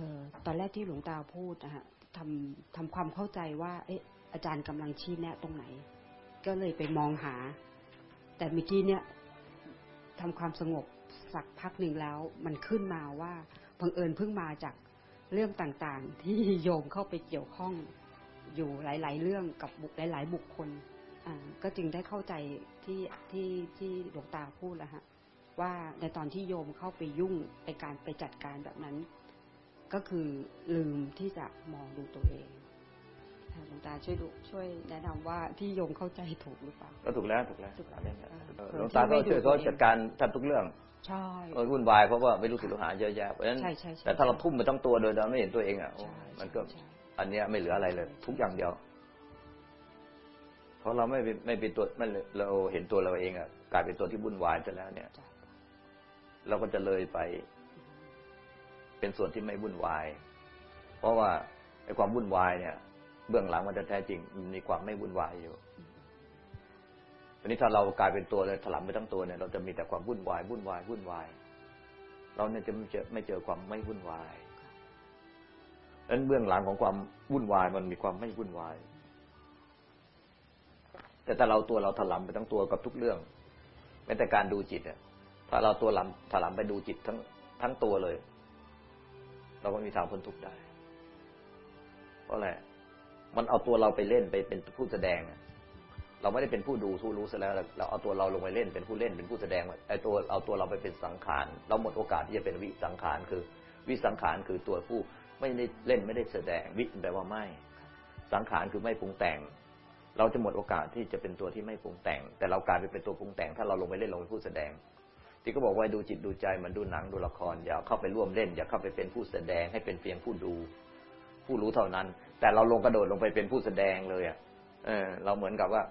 ออตอนแรกที่หลวงตาพูดนะฮะทำทำความเข้าใจว่า เอ๊ะ อาจารย์กำลังชี้แนะตรงไหน ก็เลยไปมองหา แต่เมื่อกี้เนี่ยทำความสงบสักพักหนึ่งแล้ว มันขึ้นมาว่าบังเอิญเพิ่งมาจากเรื่องต่างๆ ที่โยมเข้าไปเกี่ยวข้องอยู่หลาย ๆ เรื่องกับบุคหลาย ๆ บุคคลอ่าก็จึงได้เข้าใจที่ที่ที่หลวงตาพูดแล้วฮะว่าในตอนที่โยมเข้าไปยุ่งไปการไปจัดการแบบนั้น ก็คือลืมที่จะมองดูตัวเองหลวงตาช่วยดูช่วยแนะนำว่าที่โยมเข้าใจถูกหรือเปล่าก็ถูกแล้วถูกแล้วหลวงตาก็ช่วยเขาจัดการทันทุกเรื่องใช่วุ่นวายเพราะว่าไม่รู้สิลูกหาเยอะแยะเพราะฉะนั้นแต่ถ้าเราทุ่มไปทั้งตัวโดยเราไม่เห็นตัวเองอะมันก็อันนี้ไม่เหลืออะไรเลย ทุกอย่างเดียว เพราะเราไม่ไม่เป็นตัวไม่เราเห็นตัวเราเองอะกลายเป็นตัวที่วุ่นวายไปแล้วเนี่ย เราก็จะเลยไป เป็นส่วนที่ไม่วุ่นวาย เพราะว่าไอ้ความวุ่นวายเนี่ย เบื้องหลังมันจะแท้จริงมันมีความไม่วุ่นวายอยู่วันนี้ถ้าเรากลายเป็นตัวเลยถลำไปทั้งตัวเนี่ยเราจะมีแต่ความวุ่นวายวุ่นวายวุ่นวาย เราเนี่ยจะไม่เจอไม่เจอความไม่วุ่นวายดังนั้นเบื้องหลังของความวุ่นวายมันมีความไม่วุ่นวาย แต่ถ้าเราตัวเราถลำไปทั้งตัวกับทุกเรื่องแม้แต่การดูจิตเนี่ยถ้าเราตัวลำถลำไปดูจิตทั้งทั้งตัวเลย เราก็มีทางพ้นทุกข์ได้ เพราะอะไรมันเอาตัวเราไปเล่นไปเป็นผู้แสดง เราไม่ได้เป็นผู้ดูผู้รู้ซะแล้ว เราเอาตัวเราลงไปเล่นเป็นผู้เล่นเป็นผู้แสดงไอ้ตัวเอาตัวเราไปเป็นสังขาร เราหมดโอกาสที่จะเป็นวิสังขารคือ วิสังขารคือตัวผู้ไม่ได้เล่นไม่ได้แสดง วิแปลว่าไม่ สังขารคือไม่ปรุงแต่ง เราจะหมดโอกาสที่จะเป็นตัวที่ไม่ปรุงแต่ง แต่เรากลายไปเป็นตัวปรุงแต่ง ถ้าเราลงไปเล่นลงไปผู้แสดง ที่ก็บอกว่าดูจิตดูใจมันดูหนังดูละครอย่าเข้าไปร่วมเล่น อย่าเข้าไปเป็นผู้แสดงให้เป็นเพียงผู้ดู ผู้รู้เท่านั้น แต่เราลงกระโดดลงไปเป็นผู้แสดงเลยอะเออ เราเหมือนกับว่า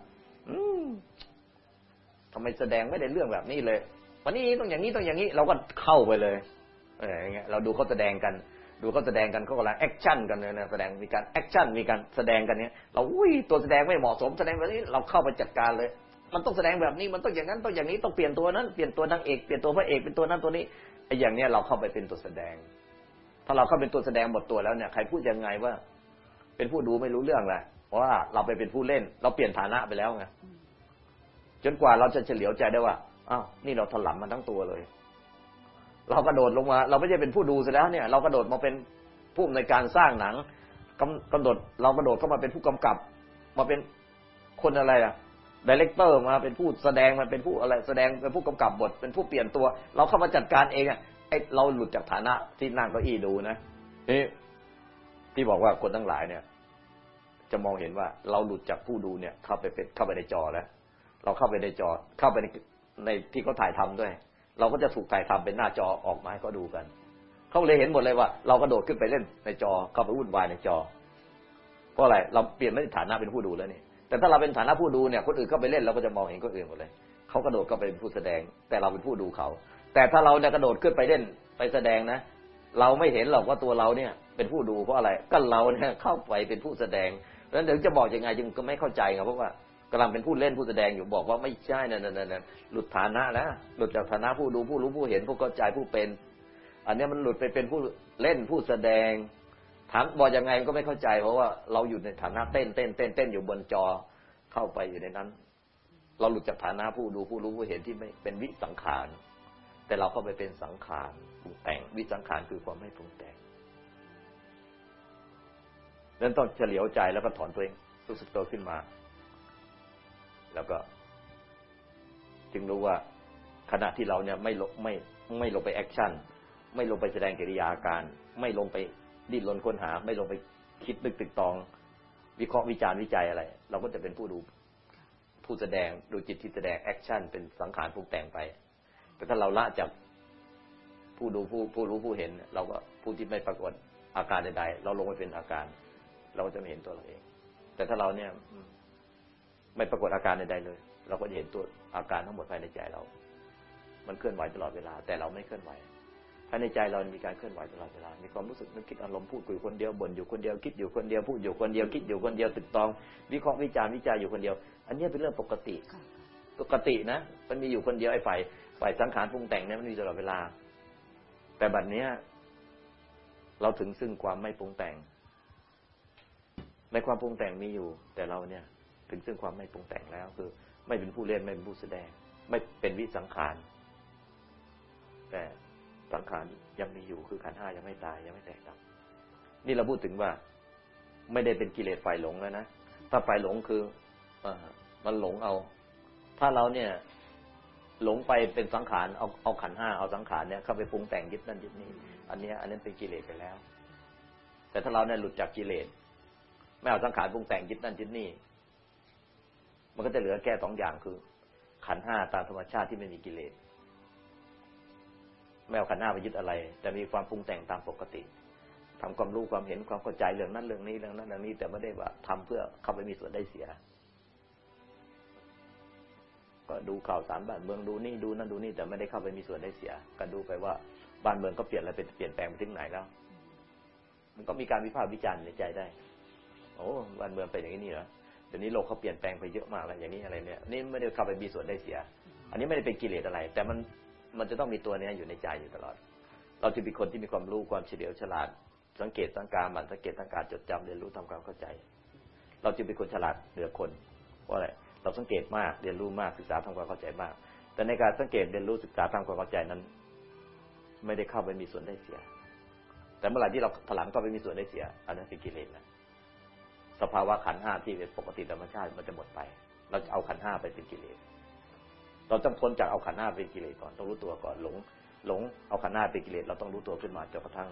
อืมทำไมแสดงไม่ได้เรื่องแบบนี้เลย วันนี้ต้องอย่างนี้ต้องอย่างนี้ เราก็เข้าไปเลย เอออย่างเงี้ยเราดูเขาแสดงกัน ดูเขาแสดงกันเขากำลัง action กันเลยนะแสดงมีการ action มีการแสดงกันเนี้ยเราอุ้ยตัวแสดงไม่เหมาะสมแสดงแบบนี้เราเข้าไปจัดการเลย มันต้องแสดงแบบนี้มันต้องอย่างนั้นต้องอย่างนี้ต้องเปลี่ยนตัวนั้นเปลี่ยนตัวนางเอกเปลี่ยนตัวพระเอกเป็นตัวนั้นตัวนี้ไอ้อย่างเนี้ยเราเข้าไปเป็นตัวแสดงถ้าเราเข้าเป็นตัวแสดงหมดตัวแล้วเนี่ยใครพูดยังไงว่า เป็นผู้ดูไม่รู้เรื่องแหละเพราะว่าเราไปเป็นผู้เล่น เราเปลี่ยนฐานะไปแล้วไงจนกว่าเราจะเฉลียวใจได้ว่าอ้าวนี่เราถลำมาทั้งตัวเลย เรากระโดดลงมา เราไม่ใช่เป็นผู้ดูซะแล้วเนี่ย เรากระโดดมาเป็นผู้ในการสร้างหนังกำโดดเรากระโดดเข้ามาเป็นผู้กำกับ มาเป็นคนอะไรอะ ดีเลกเตอร์มาเป็นผู้แสดงมาเป็นผู้อะไรแสดงเป็นผู้กำกับบท เป็นผู้เปลี่ยนตัว เราเข้ามาจัดการเองอะไอเราหลุดจากฐานะที่นั่งเก้าอี้ดูนะนี่ที่บอกว่าคนทั้งหลายเนี่ย จะมองเห็นว่าเราหลุดจากผู้ดูเนี่ย เข้าไปเป็นเข้าไปในจอแล้ว เราเข้าไปในจอเข้าไปในในที่เขาถ่ายทำด้วย เราก็จะถูกถ่ายทำเป็นหน้าจอออกมาให้เขาดูกันเขาเลยเห็นหมดเลยว่า เราก็โดดขึ้นไปเล่นในจอเข้าไปวุ่นวายในจอเพราะอะไรเราเปลี่ยนไม่ได้ฐานะเป็นผู้ดูแล้วนี่ แต่ถ้าเราเป็นฐานะผู้ดูเนี่ยคนอื่นเข้าไปเล่นเราก็จะมองเห็นคนอื่นหมดเลยเขากระโดดเข้าไปเป็นผู้แสดง แต่เราเป็นผู้ดูเขา แต่ถ้าเราเนี่ยกระโดดขึ้นไปเล่นไปแสดงนะ เราไม่เห็นหรอกว่าตัวเราเนี่ย เป็นผู้ดูเพราะอะไรก็เราเนี่ยเข้าไปเป็นผู้แสดงเพราะฉะนั้นถึงจะบอกยังไงจึงก็ไม่เข้าใจไงเพราะว่ากำลังเป็นผู้เล่นผู้แสดงอยู่บอกว่าไม่ใช่นั่นนั่นนั่นหลุดฐานะแล้วหลุดจากฐานะผู้ดูผู้รู้ผู้เห็นผู้เข้าใจผู้เป็น อันนี้มันหลุดไปเป็นผู้เล่นผู้แสดง ถามบอกยังไงก็ไม่เข้าใจ เพราะว่าเราอยู่ในฐานะเต้นเต้นเต้นเต้นอยู่บนจอเข้าไปอยู่ในนั้น เราหลุดจากฐานะผู้ดูผู้รู้ผู้เห็นที่ไม่เป็นวิสังขาร แต่เราเข้าไปเป็นสังขารปรุงแต่งวิสังขารคือความไม่ปรุงแต่งนั้นต้องเฉลียวใจแล้วก็ถอนตัวเองรู้สึกตัวขึ้นมา แล้วก็ จึงรู้ว่าขณะที่เราเนี่ยไม่ลงไม่ไม่ลงไป action ไม่ลงไปแสดงกิริยาการ ไม่ลงไป ดิ้นรนค้นหา ไม่ลงไปคิดตรึกตรึกตรอง วิเคราะห์วิจารณ์วิจัยอะไร เราก็จะเป็นผู้ดูผู้แสดงดูจิตที่แสดงแอคชั่นเป็นสังขารปรุงแต่งไป แต่ถ้าเราละจากผู้ดูผู้ผู้รู้ผู้เห็น เราก็ผู้ที่ไม่ปรากฏอาการใดๆเราลงไปเป็นอาการ เราก็จะไม่เห็นตัวเราเอง แต่ถ้าเราเนี่ยไม่ปรากฏอาการใดๆเลย เราก็จะเห็นตัวอาการทั้งหมดภายในใจเรา มันเคลื่อนไหวตลอดเวลา แต่เราไม่เคลื่อนไหว ภายในใจเรามีการเคลื่อนไหวตลอดเวลา มีความรู้สึกนึกคิดอารมณ์พูดคุยคนเดียวบ่นอยู่คนเดียวคิดอยู่คนเดียวพูดอยู่คนเดียวคิดอยู่คนเดียวตึกตอง วิเคราะห์วิจารณ์วิจัยอยู่คนเดียว อันนี้เป็นเรื่องปกติ ปกตินะ มันมีอยู่คนเดียวไอ้ฝ่ายฝ่ายสังขารปรุงแต่งเนี่ยมันมีตลอดเวลา แต่บัดเนี้ยเราถึงซึ่งความไม่ปรุงแต่ง ในความปรุงแต่งมีอยู่ แต่เราเนี่ย ถึงซึ่งความไม่ปรุงแต่งแล้วคือ ไม่เป็นผู้เล่นไม่เป็นผู้แสดง ไม่เป็นวิสังขารแต่ สังขารยังมีอยู่คือขันห้ายังไม่ตายยังไม่แตกดับนี่เราพูดถึงว่า ไม่ได้เป็นกิเลสฝ่ายหลงแล้วนะถ้าฝ่ายหลงคืออมันหลงเอา ถ้าเราเนี่ย หลงไปเป็นสังขารเอาเอาขันห้าเอาสังขารเนี่ยเข้าไปปรุงแต่งยึดนั่นยึดนี่อันนี้อันนั้นเป็นกิเลสไปแล้ว แต่ถ้าเราเนี่ยหลุดจากกิเลสไม่เอาสังขารปรุงแต่งยึดนั่นยึดนี่ มันก็จะเหลือแค่สองอย่างคือ ขันห้าตามธรรมชาติที่ไม่มีกิเลส ไม่เอาขันห้าไปยึดอะไร แต่มีความปรุงแต่งตามปกติทำความรู้ความเห็นความเข้าใจเรื่องนั้นเรื่องนี้เรื่องนั้นเรื่องนี้ แต่ไม่ได้ว่าทำเพื่อเข้าไปมีส่วนได้เสีย ก็ดูข่าวสารบ้านเมืองดูนี่ดูนั่นดูนี่แต่ไม่ได้เข้าไปมีส่วนได้เสีย ก็ดูไปว่าบ้านเมืองก็เปลี่ยนอะไรเป็นเปลี่ยนแปลงไปถึงไหนแล้ว มันก็มีการวิพากษ์วิจารณ์ในใจได้ โอ้บ้านเมืองเป็นอย่างนี้นี่เหรอเดี๋ยวนี้โลกเขาเปลี่ยนแปลงไปเยอะมากแล้วอย่างนี้อะไรเนี่ยนี่ไม่ได้เข้าไปมีส่วนได้เสีย อันนี้ไม่ได้เป็นกิเลสอะไร แต่มัน มันจะต้องมีตัวนี้อยู่ในใจอยู่ตลอด เราจะเป็นคนที่มีความรู้ความเฉลียวฉลาด สังเกตสังการมันสังเกตสังการจดจำเรียนรู้ทำความเข้าใจ เราจึงเป็นคนฉลาดเหนือคนเพราะอะไรเราสังเกตมากเรียนรู้มากศึกษาทำความเข้าใจมาก แต่ในการสังเกตเรียนรู้ศึกษาทำความเข้าใจนั้น ไม่ได้เข้าไปมีส่วนได้เสีย แต่เมื่อไหร่ที่เราถลังเข้าไปมีส่วนได้เสีย อันนั้นเป็นกิเลสนะสภาวะขันห้าที่เป็นปกติธรรมชาติมันจะหมดไป เราจะเอาขันห้าไปเป็นกิเลส เราต้องพ้นจากเอาขันห้าเป็นกิเลสก่อนต้องรู้ตัวก่อนหลงหลงเอาขันห้าเป็นกิเลสเราต้องรู้ตัวขึ้นมาจนกระทั่ง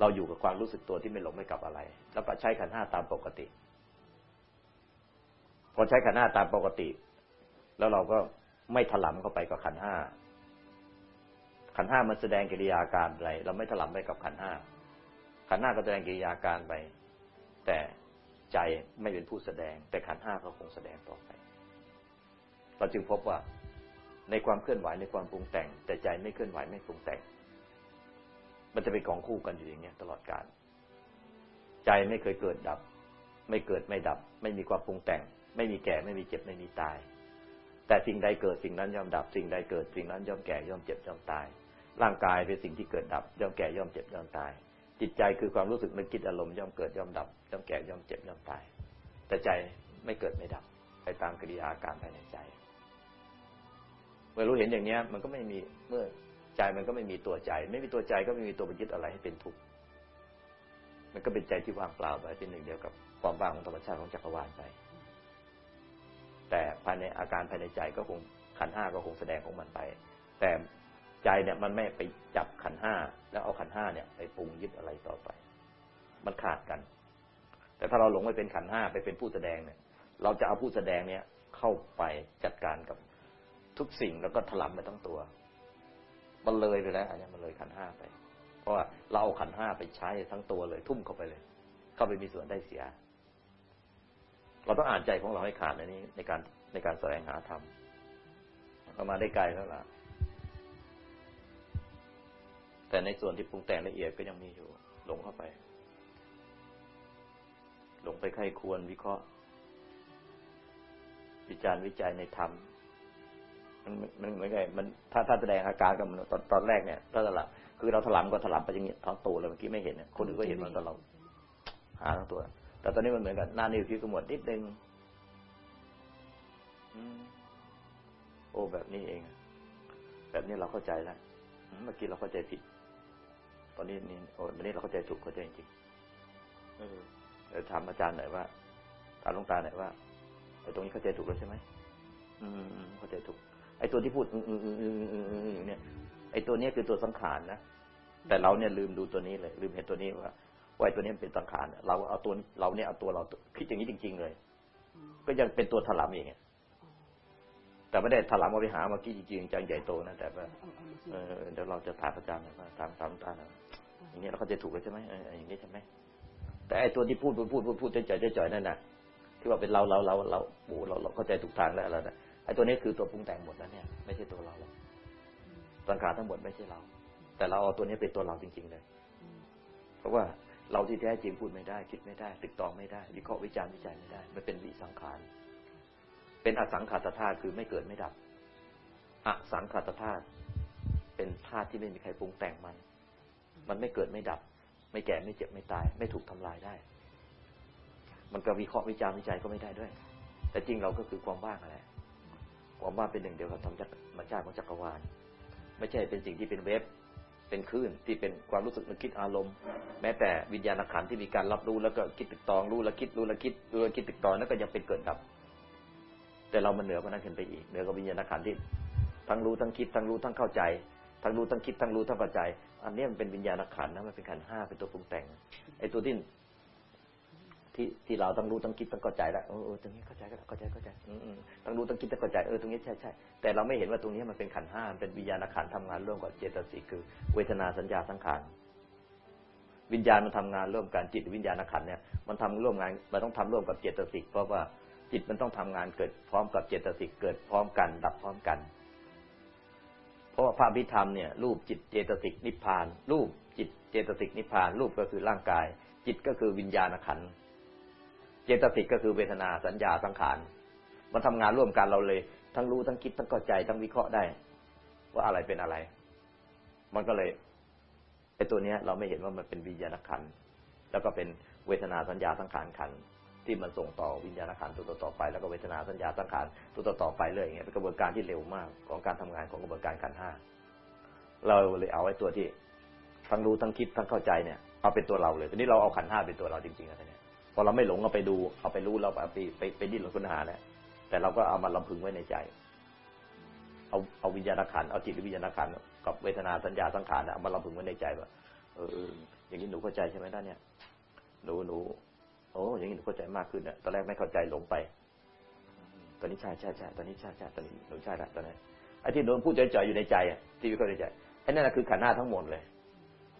เราอยู่กับความรู้สึกตัวที่ไม่หลงไม่กลับอะไร แล้วก็ใช้ขันห้าตามปกติ พอใช้ขันห้าตามปกติ แล้วเราก็ไม่ถลำเข้าไปกับขันห้าขันห้ามันแสดงกิริยาการอะไร เราไม่ถลำไปกับขันห้าขันห้าก็แสดงกิริยาการไป แต่ใจไม่เป็นผู้แสดง แต่ขันห้าก็คงแสดงต่อไป เราจึงพบว่า ในความเคลื่อนไหวในความปรุงแต่ง แต่ใจไม่เคลื่อนไหวไม่ปรุงแต่ง มันจะเป็นของคู่กันอยู่อย่างเงี้ยตลอดกาลใจไม่เคยเกิดดับ ไม่เกิดไม่ดับ ไม่มีความปรุงแต่ง ไม่มีแก่ไม่มีเจ็บไม่มีตาย แต่สิ่งใดเกิดสิ่งนั้นย่อมดับ สิ่งใดเกิดสิ่งนั้นย่อมแก่ย่อมเจ็บย่อมตาย ร่างกายเป็นสิ่งที่เกิดดับ ย่อมแก่ย่อมเจ็บย่อมตาย จิตใจคือความรู้สึกนึกคิดอารมณ์ย่อมเกิดย่อมดับ ย่อมแก่ย่อมเจ็บย่อมตาย แต่ใจไม่เกิดไม่ดับ ไปตามกิริยาการภายในใจ มื่อรู้เห็นอย่างเนี้ยมันก็ไม่มีเมื่อใจมันก็ไม่มีตัวใจ ไม่มีตัวใจก็ไม่มีตัวไปยึดอะไรให้เป็นทุกข์มันก็เป็นใจที่ว่างเปล่าไปเป็นหนึ่งเดียวกับความว่างของธรรมชาติของจักรวาลไป แต่ภายในอาการภายในใจก็คงขันห้าก็คงแสดงของมันไป แต่ใจเนี่ยมันไม่ไปจับขันห้าแล้วเอาขันห้าเนี่ยไปปรุงยึดอะไรต่อไป มันขาดกัน แต่ถ้าเราหลงไปเป็นขันห้าไปเป็นผู้แสดงเนี่ย เราจะเอาผู้แสดงเนี่ยเข้าไปจัดการกับ ทุกสิ่งแล้วก็ถลำไปทั้งตัว มันเลยไปแล้วอันนี้มันเลยขันห้าไป เพราะว่าเราเอาขันห้าไปใช้ทั้งตัวเลย ทุ่มเข้าไปเลย เข้าไปมีส่วนได้เสีย เราต้องอ่านใจของเราให้ขาดในนี้ ในการในการแสวงหาธรรมเรามาได้ไกลแล้วล่ะ แต่ในส่วนที่ปรุงแต่งละเอียดก็ยังมีอยู่ หลงเข้าไป หลงไปใครควรวิเคราะห์วิจารณ์วิจัยในธรรม มันมันเหมือนไงมันถ้าถ้าแสดงอาการกับมันตอนตอนแรกเนี่ยถ้าละคือเราถลำก็ถลำไปอย่างนี้ทั้งตัวเลยเมื่อกี้ไม่เห็นเนี่ยคนอื่นก็เห็นมันตอนเราหาทั้งตัว แต่ตอนนี้มันเหมือนกับหน้านิ้วที่ขมวดนิดนึงโอ้แบบนี้เอง แบบนี้เราเข้าใจแล้วเมื่อกี้เราเข้าใจผิด ตอนนี้นี่โอ้วันนี้เราเข้าใจถูกเข้าใจจริงเออถามอาจารย์หน่อยว่าถามหลวงตาหน่อยว่าไอ้ตรงนี้เข้าใจถูกแล้วใช่ไหมอืมเข้าใจถูก ไอ้ตัวที่พูดอืมอืมอืมอืมอืมอืมเนี่ย ไอ้ตัวนี้คือตัวสังขารนะ แต่เราเนี่ยลืมดูตัวนี้เลย ลืมเห็นตัวนี้ว่าว่าไอ้ตัวนี้เป็นสังขาร เราเอาตัวเราเนี่ยเอาตัวเราคิดอย่างนี้จริง ๆ เลย ก็ยังเป็นตัวถลำเองแต่ไม่ได้ถลำมาไปหาเมื่อกี้จริงๆจังใหญ่โตนะแต่ว่าเออเดี๋ยวเราจะถามอาจารย์ว่าถามถามตาอย่างนี้เราก็จะถูกเลยใช่ไหมอย่างนี้ใช่ไหมแต่ไอ้ตัวที่พูดพูดพูดพูดพูดจ่อยจ่อยนั่นน่ะที่ว่าเป็นเราเราเราเราโอ้เราเราเข้าใจถูกทางแล้วอะไรนะ ไอ้ตัวนี้คือตัวปรุงแต่งหมดแล้วเนี่ย ไม่ใช่ตัวเราแล้วสังขารทั้งหมดไม่ใช่เรา แต่เราเอาตัวนี้เป็นตัวเราจริง ๆเลย เพราะว่าเราที่แท้จริงพูดไม่ได้ คิดไม่ได้ติดต่อไม่ได้ วิเคราะห์วิจารณ์วิจัยไม่ได้ มันเป็นวิสังขาร เป็นอสังขารธาตุคือไม่เกิดไม่ดับ อสังขารธาตุเป็นธาตุที่ไม่มีใครปรุงแต่งมัน มันไม่เกิดไม่ดับ ไม่แก่ไม่เจ็บไม่ตาย ไม่ถูกทำลายได้ มันก็วิเคราะห์วิจารณ์วิจัยก็ไม่ได้ด้วย แต่จริงเราก็คือความว่างอะไร ความว่างเป็นหนึ่งเดียวกับธรรมชาติของจักรวาล ไม่ใช่เป็นสิ่งที่เป็นเวฟเป็นคลื่นที่เป็นความรู้สึกนึกคิดอารมณ์ แม้แต่วิญญาณขันที่มีการรับรู้แล้วก็คิดตึกตองรู้แล้วคิดรู้แล้วคิดรู้แล้วคิดตึกตองนั่นก็ยังเป็นเกิดดับ แต่เรามันเหนือกว่านั้นขึ้นไปอีกเหนือกว่าวิญญาณขันที่ทั้งรู้ทั้งคิดทั้งรู้ทั้งเข้าใจ ทั้งรู้ทั้งคิดทั้งรู้ทั้งเข้าใจ อันนี้มันเป็นวิญญาณขันนะมันเป็นขันห้าเป็นตัวปรุงแต่งไอ้ตัวที่ ที่ที่เราต้องรู้ต้องคิดต้องเข้าใจแล้วเออตรงนี้เข้าใจก็เข้าใจเข้าใจอืมต้องรู้ต้องคิดต้องเข้าใจเออตรงนี้ใช่ใช่แต่เราไม่เห็นว่าตรงนี้มันเป็นขันห้าเป็นวิญญาณขันธ์ทำงานร่วมกับเจตสิกคือ เวทนาสัญญาสังขารวิญญาณมันทำงานร่วมกันจิตวิญญาณขันเนี่ยมันทำร่วมงานมันต้องทำร่วมกับเจตสิกเพราะว่าจิตมันต้องทำงานเกิดพร้อมกับเจตสิกเกิดพร้อมกันดับพร้อมกัน เพราะว่าพระพิธรรมเนี่ยรูปจิตเจตสิกนิพพาน รูปจิตเจตสิกนิพพาน รูปก็คือร่างกาย จิตก็คือวิญญาณขันธ์ เจตสิกก็คือเวทนาสัญญาสังขารมันทำงานร่วมกันเราเลย ทั้งรู้ทั้งคิดทั้งเข้าใจทั้งวิเคราะห์ได้ ว่าอะไรเป็นอะไร มันก็เลยไอ้ตัวเนี้ย เราไม่เห็นว่ามันเป็นวิญญาณขันธ์แล้วก็เป็นเวทนาสัญญาสังขารขันธ์ที่มันส่งต่อวิญญาณขันธ์ตัวต่อไปแล้วก็เวทนาสัญญาสังขารตัวต่อไปเลยอย่างเงี้ยเป็นกระบวนการที่เร็วมากของการทำงานของกระบวนการขันธ์ห้าเราเลยเอาไอ้ตัวที่ทั้งรู้ทั้งคิดทั้งเข้าใจเนี่ยเอาเป็นตัวเราเลยทีนี้เราเอาขันธ์ห้าเป็นตัวเราจริงๆนะเนี่ย พอเราไม่หลงเอาไปดูเอาไปรู้เราไปไปไปดิ้นรนค้นหาแล้วแต่เราก็เอามาลำพึงไว้ในใจ เอาเอาวิญญาณขันเอาจิตวิญญาณขันกับเวทนาสัญญาสังขารเอามาลำพึงไว้ในใจว่าเอออย่างนี้หนูเข้าใจใช่ไหมท่านเนี่ยหนูหนูโอ้อย่างนี้หนูเข้าใจมากขึ้นเนี่ยตอนแรกไม่เข้าใจหลงไป ตอนนี้ใช่ใช่ใช่ตอนนี้ใช่ใช่ตอนนี้หนูใช่ละตอนนี้ไอ้ที่หนูพูดจ่อยๆอยู่ในใจอะที่วิเคราะห์ในใจไอ้นั่นคือขันธ์หน้าทั้งหมดเลย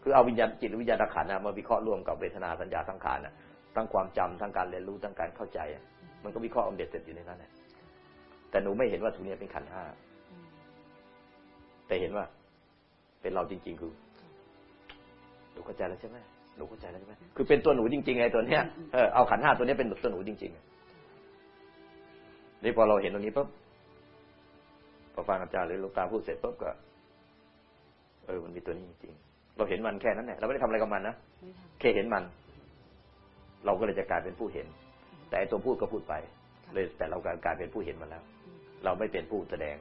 คือเอาวิญญาณจิตวิญญาณขันธ์มาวิเคราะห์รวมกับเวทนาสัญญาสังขารน่ะ ทั้งความจำทั้งการเรียนรู้ทั้งการเข้าใจ มันก็วิเคราะห์อมเด็ดเสร็จอยู่ในนั้นแหละแต่หนูไม่เห็นว่าทุนี้เป็นขันธ์ห้าแต่เห็นว่า เป็นเราจริง ๆ คือหนูเข้าใจแล้วใช่ไหมหนูเข้าใจแล้วใช่ไหมคือเป็นตัวหนูจริงๆไงตัวเนี้ยเออเอาขันห้าตัวนี้เป็นตัวหนูจริงๆนี่พอเราเห็นตรงนี้ปุ๊บพอฟังอาจารย์หรือหลวงตาพูดเสร็จปุ๊บก็เออ มันมีตัวนี้จริงๆ เราเห็นมันแค่นั้นแหละ เราไม่ได้ทำอะไรกับมันนะ แค่เห็นมัน เราก็เลยจะกลายเป็นผู้เห็น แต่ตัวพูดก็พูดไป เลยแต่เรากลายเป็นผู้เห็นมันแล้ว เราไม่เป็นผู้แสดง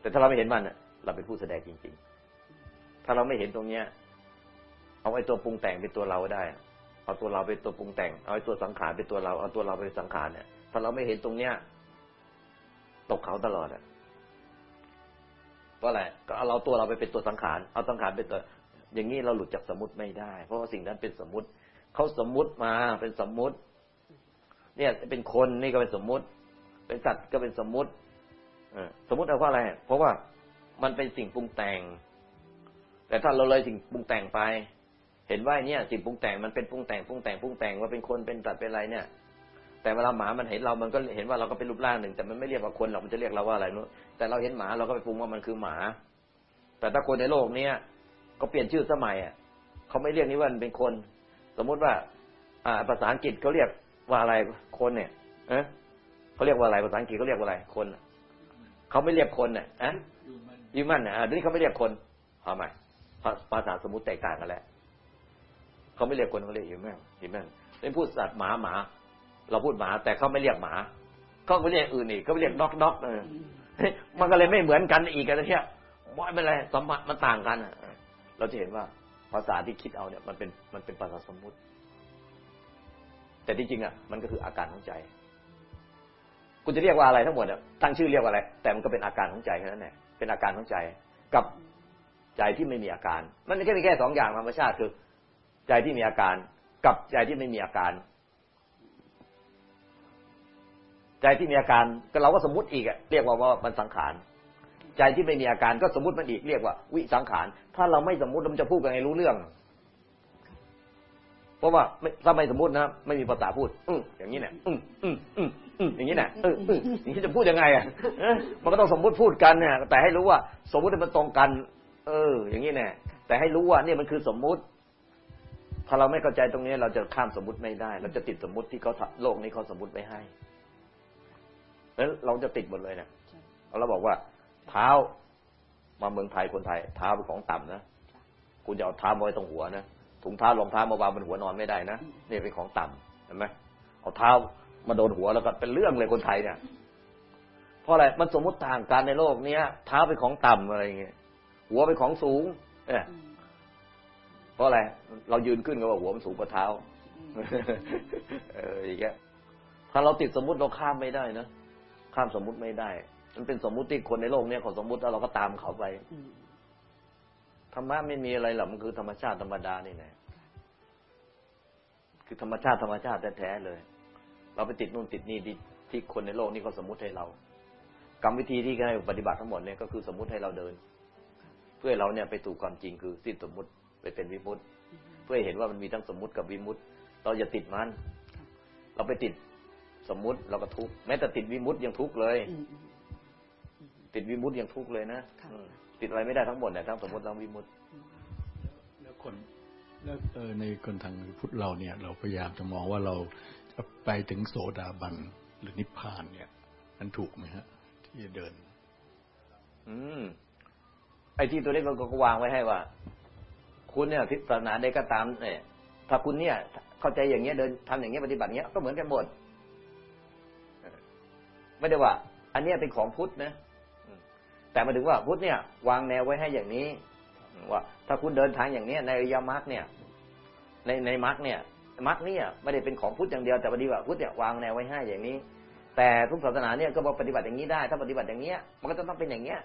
แต่ถ้าเราไม่เห็นมันเราเป็นผู้แสดงจริง ๆ ถ้าเราไม่เห็นตรงเนี้ย เอาไอ้ตัวปรุงแต่งเป็นตัวเราได้ เอาตัวเราเป็นตัวปรุงแต่ง เอาไอ้ตัวสังขารเป็นตัวเรา เอาตัวเราเป็นสังขารเนี่ย ถ้าเราไม่เห็นตรงเนี้ย ตกเขาตลอดอะเพราะอะไร ก็เอาเราตัวเราไปเป็นตัวสังขาร เอาสังขารเป็นตัว อย่างนี้เราหลุดจากสมมติไม่ได้ เพราะว่าสิ่งนั้นเป็นสมมติ เขาสมมุติมาเป็นสมมุติ เนี่ยเป็นคนนี่ก็เป็นสมมุติ เป็นสัตว์ก็เป็นสมมุติสมมุติเอาว่าอะไร เพราะว่ามันเป็นสิ่งปรุงแต่ง แต่ถ้าเราเลยสิ่งปรุงแต่งไป เห็นว่าเนี่ย สิ่งปรุงแต่งมันเป็นปรุงแต่งปรุงแต่งปรุงแต่งว่าเป็นคนเป็นสัตว์เป็นอะไรเนี่ย แต่เวลาหมามันเห็นเรา มันก็เห็นว่าเราก็เป็นรูปร่างหนึ่ง แต่มันไม่เรียกว่าคนหรอกมันจะเรียกเราว่าอะไรนู้นแต่เราเห็นหมาเราก็ไปปรุงว่ามันคือหมา แต่ถ้าคนในโลกเนี้ยก็เปลี่ยนชื่อสมัยอะเขาไม่เรียกนี้ว่ามันเป็นคน สมมุติว่า อ่าภาษาอังกฤษเขาเรียกว่าอะไรคนเนี่ยเออเขาเรียกว่าอะไรภาษาอังกฤษเขาเรียกว่าอะไรคนเขาไม่เรียกคนเนี่ยอะยูมันอะทีนี้เขาไม่เรียกคนเอาใหม่ภาษาสมมุติแตกต่างกันแล้วเขาไม่เรียกคนเขาเรียกยูแม่ยูแม่เป็นพูดสัตว์หมาหมา เราพูดหมาแต่เขาไม่เรียกหมาเขาไม่เรียกอื่นอีกเขาเรียกด็อกด็อกเออมันก็เลยไม่เหมือนกันอีกกันเนี่ยไม่เป็นไรสมบัติมันต่างกันเราจะเห็นว่าภาษาที่คิดเอาเนี่ยมันเป็นมันเป็นภาษาสมมุติ แต่ที่จริงอะมันก็คืออาการของใจคุณจะเรียกว่าอะไรทั้งหมดอะตั้งชื่อเรียกว่าอะไร แต่มันก็เป็นอาการของใจแค่นั้นแหละเป็นอาการของใจกับใจที่ไม่มีอาการ มันแค่มีแค่สองอย่างธรรมชาติคือ ใจที่มีอาการกับใจที่ไม่มีอาการ ใจที่มีอาการก็เราก็สมมติอีกอะเรียกว่าว่ามันสังขาร ใจที่ไม่มีอาการก็สมมติมันอีกเรียกว่า วิสังขาร ถ้าเราไม่สมมติมันจะพูดกันไงรู้เรื่อง เพราะว่าถ้าไม่สมมตินะไม่มีภาษาพูด อือย่างนี้เนี่ยอืมอืมอืมอืมอย่างนี้เนี่ยเออออย่างนี้จะพูดยังไงอะมันก็ต้องสมมุติพูดกันเนี่ยแต่ให้รู้ว่า สมมุติมันตรงกัน เออ อย่างนี้เนี่ยแต่ให้รู้ว่าเนี่ยมันคือสมมุติ ถ้าเราไม่เข้าใจตรงนี้ เราจะข้ามสมมุติไม่ได้ เราจะติดสมมุติที่เขาโลกนี้เขาสมมุติไว้ให้แล้วเราจะติดหมดเลยเนี่ยเราบอกว่า เท้า มาเมืองไทยคนไทย เท้าเป็นของต่ำนะคุณจะเอาเท้าไว้ตรงหัวนะโถถุงเท้ารองเท้ามาวางบนหัวนอนไม่ได้นะนี่เป็นของต่ำเห็นไหมเอาเท้ามาโดนหัวแล้วก็เป็นเรื่องเลยคนไทยเนี่ยเพราะอะไรมันสมมติต่างกันในโลกเนี้ยเท้าเป็นของต่ำอะไรอย่างเงี้ยหัวเป็นของสูง เนี่ยเพราะอะไรเรายืนขึ้นก็ว่าหัวมันสูงกว่าเท้าเอออย่างเงี้ยถ้าเราติดสมมุติเราข้ามไม่ได้นะข้ามสมมุติไม่ได้ มันเป็นสมมุติที่คนในโลกเนี้ยเขาสมมุติแล้วเราก็ตามเขาไปธรรมะไม่มีอะไรหรอกมันคือธรรมชาติธรรมดานี่แหละคือธรรมชาติธรรมชาติแท้ๆเลย เราไปติดนู่นติดนี่ที่คนในโลกนี้เขาสมมุติให้เรากรรมวิธีที่ให้ปฏิบัติทั้งหมดเนี่ยก็คือสมมุติให้เราเดิน เพื่อเราเนี่ยไปสู่ความจริงคือสิ้นสมมุติไปเป็นวิมุตติเพื่อเห็นว่ามันมีทั้งสมมุติกับวิมุตติเราอย่าติดมัน เราไปติดสมมุติเราก็ทุกข์แม้แต่ติดวิมุตติยังทุกข์เลย ติดวิมุตติยังทุกข์เลยนะติดอะไรไม่ได้ทั้งหมดเนี่ยทั้งสมมติทั้งวิมุตติแล้วคนแล้วเออในคนทางพุทธเราเนี่ย เราพยายามจะมองว่าเราจะไปถึงโสดาบันหรือนิพพานเนี่ยมันถูกไหมฮะ ที่จะเดิน อืมไอ้ที่ตัวเล็กเราก็วางไว้ให้ว่า คุณเนี่ยทิศศาสนาใดก็ตามเนี่ยถ้าคุณเนี่ย เข้าใจอย่างเงี้ยเดินทำอย่างเงี้ยปฏิบัติเงี้ยก็เหมือนกันหมดไม่ได้ว่า อันเนี้ยเป็นของพุทธนะ แต่มาถึงว่าพุทธเนี่ยวางแนวไว้ให้อย่างนี้ ว่า ถ้าคุณเดินทางอย่างเนี้ยในอริยมรรคเนี่ย ในในมรรคเนี่ยมรรคเนี่ยไม่ได้เป็นของพุทธอย่างเดียวแต่ปฏิบัติพุทธเนี่ยวางแนวไว้ให้อย่างนี้ แต่ทุกศาสนาเนี่ยก็บอกปฏิบัติอย่างนี้ได้ ถ้าปฏิบัติอย่างเนี้ย มันก็จะต้องเป็นอย่างเนี้ย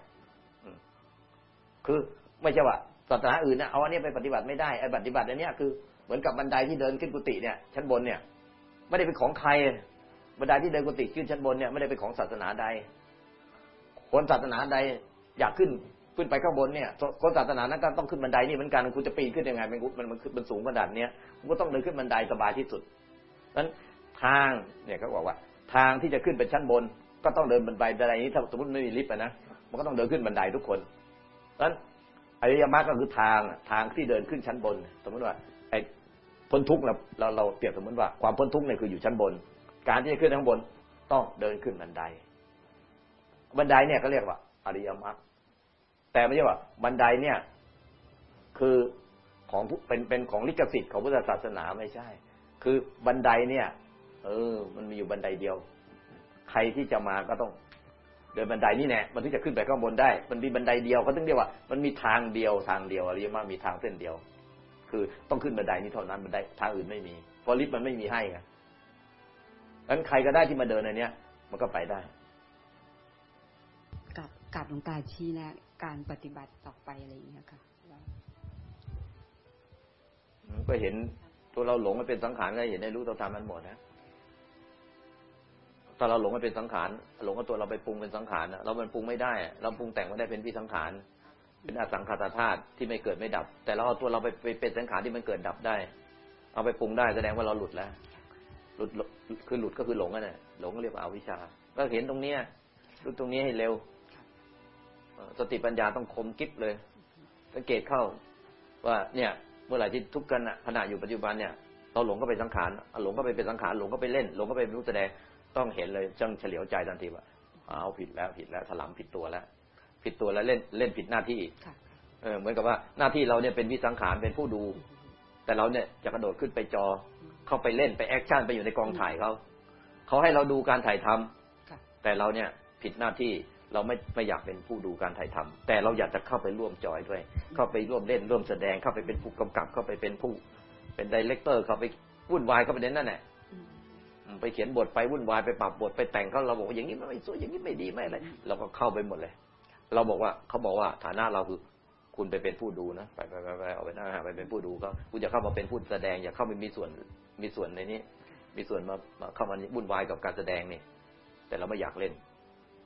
คือไม่ใช่ว่าศาสนาอื่นนะเอาอันนี้ไปปฏิบัติไม่ได้ไอ้ปฏิบัติอันเนี้ยคือเหมือนกับบันไดที่เดินขึ้นกุฏิเนี่ย ชั้นบนเนี่ย ไม่ได้เป็นของใครบันไดที่เดินกุฏิขึ้นชั้นบนเนี่ยไม่ได้เป็นของศาสนาใด คนศาสนาใดอยากขึ้นขึ้นไปข้างบนเนี่ย คนศาสนานั้นก็ต้องขึ้นบันไดนี่เหมือนกันคุณจะปีนขึ้นยังไงมันมันมันมันสูงขนาดเนี้ยคุณก็ต้องเดินขึ้นบันไดสบายที่สุดนั้นทางเนี่ยเขาบอกว่า ทางที่จะขึ้นไปชั้นบน ก็ต้องเดินบันไดบันไดนี้ถ้าสมมติไม่มีลิฟต์นะมันก็ต้องเดินขึ้นบันไดทุกคนนั้นอริยมรรคก็คือทางทางที่เดินขึ้นชั้นบน สมมติว่าไอ้พ้นทุกข์เราเราเราเปรียบสมมติว่าความพ้นทุกข์เนี่ยคืออยู่ชั้นบน การที่จะขึ้นข้างบนต้องเดินขึ้นบันได บันไดเนี่ยก็เรียกว่า อริยมรรคแต่ไม่ใช่ว่า บันไดเนี่ย คือของเป็นเป็นของลิขสิทธิ์ของพุทธศาสนาไม่ใช่ คือบันไดเนี่ย เออ มันมีอยู่บันไดเดียว ใครที่จะมาก็ต้องเดินบันไดนี่แน่มันถึงจะขึ้นไปข้างบนได้ มันมีบันไดเดียวเขาถึงเรียกว่า มันมีทางเดียวทางเดียวอริยมรรคมีทางเส้นเดียว คือต้องขึ้นบันไดนี้เท่านั้นบันไดทางอื่นไม่มีเพราะลิฟต์มันไม่มีให้ไงงั้นใครก็ได้ที่มาเดินในเนี้ยมันก็ไปได้ กับกับหลวงตาชี้นะ การปฏิบัติต่อไปอะไรอย่างเงี้ยค่ะก็เห็นตัวเราหลงมันเป็นสังขารก็เห็นในรู้ตัวทำมันหมดนะถ้าเราหลงมันเป็นสังขารหลงกับตัวเราไปปรุงเป็นสังขารเรามันปรุงไม่ได้ เราปรุงแต่งไม่ได้เป็นวิสังขารเป็นอสังขารธาตุที่ไม่เกิดไม่ดับ แต่เราเอาตัวเราไปเป็นสังขารที่มันเกิดดับได้ เอาไปปรุงได้แสดงว่าเราหลุดแล้ว หลุดคือหลุดก็คือหลงนั่นแหละหลงเรียกว่าอวิชชา ก็เห็นตรงเนี้ยรู้ตรงนี้ให้เร็ว สติปัญญาต้องคมกิฟเลย สังเกตเข้าว่าเนี่ย เมื่อไหร่ที่ทุกกันขณะอยู่ปัจจุบันเนี่ยเราหลงก็ไปสังขารหลงก็ไปเป็นสังขารหลงก็ไปเล่น หลงก็ไปรู้แสดงต้องเห็นเลยจังเฉลียวใจทันทีว่าเอาผิดแล้วผิดแล้วถลำผิดตัวแล้ว ผิดตัวแล้วเล่นเล่นผิดหน้าที่เออเหมือนกับว่าหน้าที่เราเนี่ยเป็นวิสังขารเป็นผู้ดู แต่เราเนี่ยจะกระโดดขึ้นไปจอ เข้าไปเล่นไป action ไปอยู่ในกองถ่ายเขาเขาให้เราดูการถ่ายทำแต่เราเนี่ยผิดหน้าที่ เราไม่ไม่อยากเป็นผู้ดูการถ่ายทำแต่เราอยากจะเข้าไปร่วมจอยด้วย เข้าไปร่วมเล่นร่วมแสดงเข้าไปเป็นผู้กำกับ เข้าไปเป็นผู้เป็น director เข้าไปวุ่นวายเข้าไปในนั่นแหละไปเขียนบทไปวุ่นวายไปปรับบทไปแต่งเขาเราบอกว่าอย่างนี้ไม่สวยอย่างนี้ไม่ดีไม่อะไรเราก็เข้าไปหมดเลย เราบอกว่าเขาบอกว่าฐานะเราคือคุณไปเป็นผู้ดูนะไปไปไปไปเอาไปหน้าไปเป็นผู้ดูเขาคุณจะเข้ามาเป็นผู้แสดง อย่าเข้าไปมีส่วนมีส่วนในนี้ มีส่วนมาเข้ามาวุ่นวายกับการแสดงนี่แต่เราไม่อยากเล่น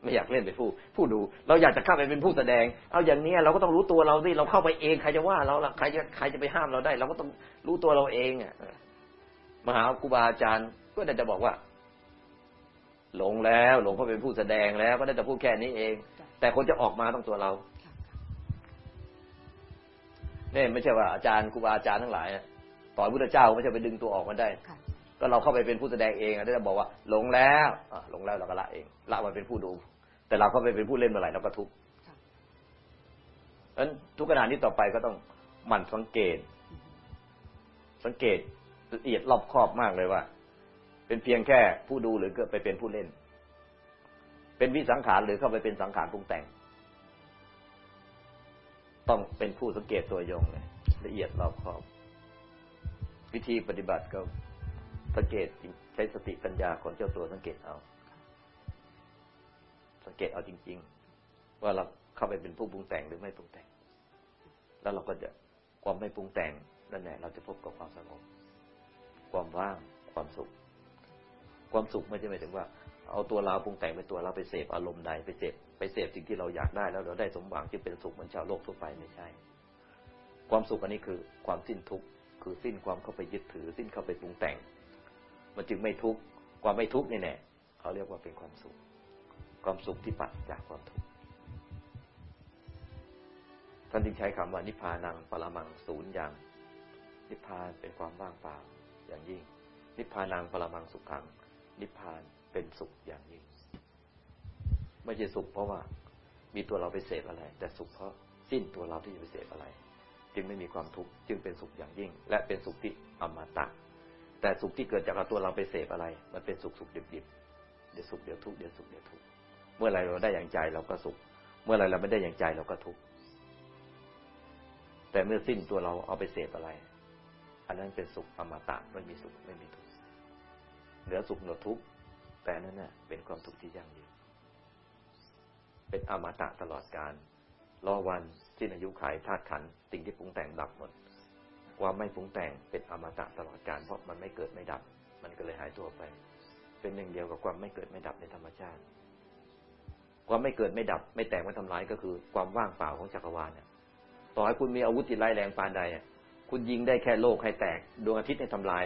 ไม่อยากเล่นเป็นผู้ ผู้ดู เราอยากจะเข้าไปเป็นผู้แสดง เอาอย่างนี้เราก็ต้องรู้ตัวเราสิเราเข้าไปเองใครจะว่าเราล่ะใครจะใครจะไปห้ามเราได้ เราก็ต้องรู้ตัวเราเองอะมหาครูบาอาจารย์ก็ได้จะบอกว่า หลงแล้วหลงเขาเป็นผู้แสดงแล้ว ก็ได้แต่พูดแค่นี้เอง แต่คนจะออกมาต้องตัวเราเนี่ยไม่ใช่ว่าอาจารย์ครูบาอาจารย์ทั้งหลายต่อยพุทธเจ้าไม่ใช่ไปดึงตัวออกมาได้ก็เราเข้าไปเป็นผู้แสดงเองได้จะบอกว่า หลงแล้วหลงแล้วเราก็ละเองละมาเป็นผู้ดู แต่เราก็ไปเป็นผู้เล่นเมื่อไหร่เราก็ทุกข์เพราะฉะนั้นทุกขณะนี้ต่อไปก็ต้องหมั่นสังเกต สังเกตละเอียดรอบคอบมากเลยว่า เป็นเพียงแค่ผู้ดูหรือเกิดไปเป็นผู้เล่น เป็นวิสังขารหรือเข้าไปเป็นสังขารปรุงแต่ง ต้องเป็นผู้สังเกตตัวยงเลยละเอียดรอบคอบ วิธีปฏิบัติก็สังเกตใช้สติปัญญาของเจ้าตัวสังเกตเอา สังเกตเอาจริง ๆ ว่าเราเข้าไปเป็นผู้ปรุงแต่งหรือไม่ปรุงแต่ง แล้วเราก็จะความไม่ปรุงแต่งนั่นแหละเราจะพบกับความสงบความว่างความสุข ความสุขไม่ใช่หมายถึงว่า เอาตัวเราปรุงแต่งเป็นตัวเราไปเสพอารมณ์ใดไปเสพไปเสพสิ่งที่เราอยากได้แล้วเราได้สมหวังที่เป็นสุขเหมือนชาวโลกทั่วไปไม่ใช่ ความสุขอันนี้คือความสิ้นทุกข์คือสิ้นความเข้าไปยึดถือ สิ้นเข้าไปปรุงแต่ง มันจึงไม่ทุกข์ความไม่ทุกข์นี่แน่เขาเรียกว่าเป็นความสุข ความสุขที่ปัดจากความทุกข์ท่านจึงใช้คำว่านิพพานังปรมังศูนย์อย่าง นิพพานเป็นความว่างเปล่าอย่างยิ่ง นิพพานังปรมังสุขขัง นิพพานเป็นสุขอย่างยิ่ง ไม่ใช่สุขเพราะว่ามีตัวเราไปเสพอะไร แต่สุขเพราะสิ้นตัวเราที่จะไปเสพอะไร จึงไม่มีความทุกข์จึงเป็นสุขอย่างยิ่ง และเป็นสุขที่อมตะ แต่สุขที่เกิดจากตัวเราไปเสพอะไร มันเป็นสุขสุขดิบดิบเดี๋ยวสุขเดี๋ยวทุกข์เดี๋ยวสุขเดี๋ยวทุกข์ เมื่อไรเราได้อย่างใจเราก็สุข เมื่อไรเราไม่ได้อย่างใจเราก็ทุกข์แต่เมื่อสิ้นตัวเราเอาไปเสพอะไร อันนั้นเป็นสุขอมตะไม่มีสุขไม่มีทุกข์เหลือสุขเหลือทุกข์แต่นั่นน่ะเป็นความทุกข์ที่ยั่งยืนเป็นอมตะตลอดการรอวันสิ้นอายุขัยธาตุขันสิ่งที่ปรุงแต่งดับหมดความไม่ปรุงแต่งเป็นอมตะตลอดการเพราะมันไม่เกิดไม่ดับ มันก็เลยหายตัวไป เป็นหนึ่งเดียวกับความไม่เกิดไม่ดับในธรรมชาติ ความไม่เกิดไม่ดับ ไม่แตกไม่ทำลายก็คือ ความว่างเปล่าของจักรวาลเนี่ยต่อให้คุณมีอาวุธที่ร้ายแรงปานใดคุณยิงได้แค่โลกให้แตกดวงอาทิตย์ให้ทำลาย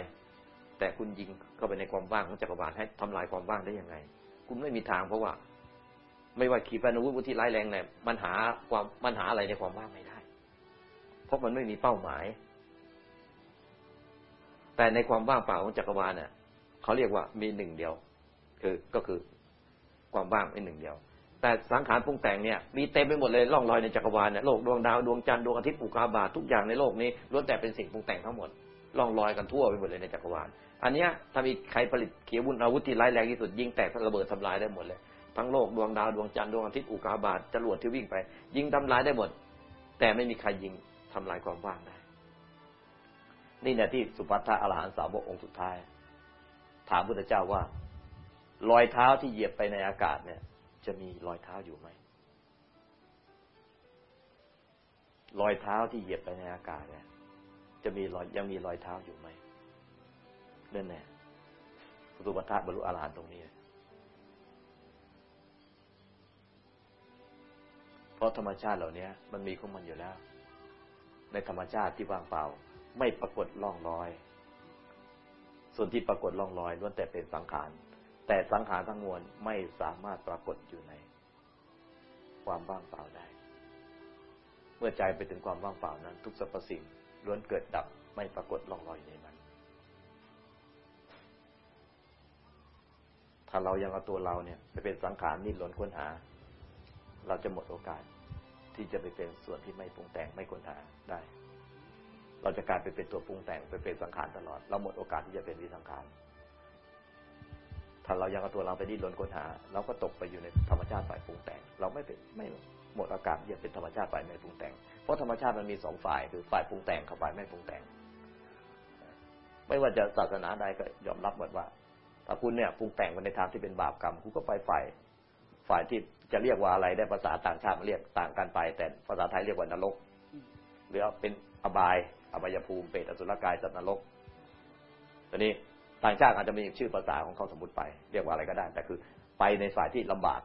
แต่คุณยิงเข้าไปในความว่างของจักรวาลให้ทำลายความว่างได้ยังไง คุณไม่มีทางเพราะว่า ไม่ว่าขีปนาวุธที่ร้แรงเนี่ยมันหาความมันหาอะไรในความว่างไม่ได้ เพราะมันไม่มีเป้าหมาย แต่ในความว่างเปล่าของจักรวาลเนี่ยเขาเรียกว่ามีหนึ่งเดียว คือก็คือความว่างเป็นหนึ่งเดียว แต่สังขารปรุงแต่งเนี่ยมีเต็มไปหมดเลยล่องลอยในจักรวาลเนี่ยโลกดวงดาวดวงจันทร์ดวงอาทิตย์อุกาบาตทุกอย่างในโลกนี้ล้วนแต่เป็นสิ่งปรุงแต่งทั้งหมดล่องลอยกันทั่วไปหมดเลยในจักรวาล อันเนี้ยถ้ามีใครผลิตเขียวุธอาวุธที่ร้ายแรงที่สุดยิงแตกระเบิดทำลายได้หมดเลยทั้งโลกดวงดาวดวงจันทร์ดวงอาทิตย์อุกาบาตจรวดที่วิ่งไป ยิงทำลายได้หมด แต่ไม่มีใครยิงทำลายความว่างได้ นี่เนี่ยที่สุภัททะอรหันต์สาวกองค์สุดท้าย ถามพุทธเจ้าว่า รอยเท้าที่เหยียบไปในอากาศเนี่ย จะมีรอยเท้าอยู่ไหมรอยเท้าที่เหยียบไปในอากาศเนี่ยจะมีรอยยังมีรอยเท้าอยู่ไหมนั่นแน่สุภัททะบรรลุอรหันต์ตรงนี้เพราะธรรมชาติเหล่านี้มันมีของมันอยู่แล้ว ในธรรมชาติที่ว่างเปล่า ไม่ปรากฏล่องรอย ส่วนที่ปรากฏล่องรอยล้วนแต่เป็นสังขาร แต่สังขารทั้งมวลไม่สามารถปรากฏอยู่ใน ความว่างเปล่าได้ เมื่อใจไปถึงความว่างเปล่านั้น ทุกสรรพสิ่งล้วนเกิดดับไม่ปรากฏล่องรอยในมัน ถ้าเรายังเอาตัวเราเนี่ยไปเป็นสังขารนิ่หล้นค้นหา เราจะหมดโอกาสที่จะไปเป็นส่วนที่ไม่ปรุงแต่งไม่ค้นหาได้ เราจะกลายไปเป็นตัวปรุงแต่งไปเป็นสังขารตลอด เราหมดโอกาสที่จะเป็นวิสังขาร ถ้าเรายังเอาตัวเราไปดิ้นรนค้นหา เราก็ตกไปอยู่ในธรรมชาติฝ่ายปรุงแต่ง เราไม่เป็นไม่หมดโอกาสที่จะเป็นธรรมชาติฝ่ายไม่ปรุงแต่ง เพราะธรรมชาติมันมีสองฝ่ายคือฝ่ายปรุงแต่งกับฝ่ายไม่ปรุงแต่ง ไม่ว่าจะศาสนาใดก็ยอมรับหมดว่า ถ้าคุณเนี่ยปรุงแต่งไปในทางที่เป็นบาปกรรมคุณก็ไปฝ่ายฝ่ายที่จะเรียกว่าอะไรได้ภาษาต่างชาติมันเรียกต่างกันไป แต่ภาษาไทยเรียกว่านรกหรือเป็นอบายอบายภูมิเปรตอสุรกายสัตว์นรกตอนนี้ ต่างชาติอาจจะมีชื่อภาษาของเขาสมมติไป เรียกว่าอะไรก็ได้ แต่คือไปในฝ่ายที่ลำบาก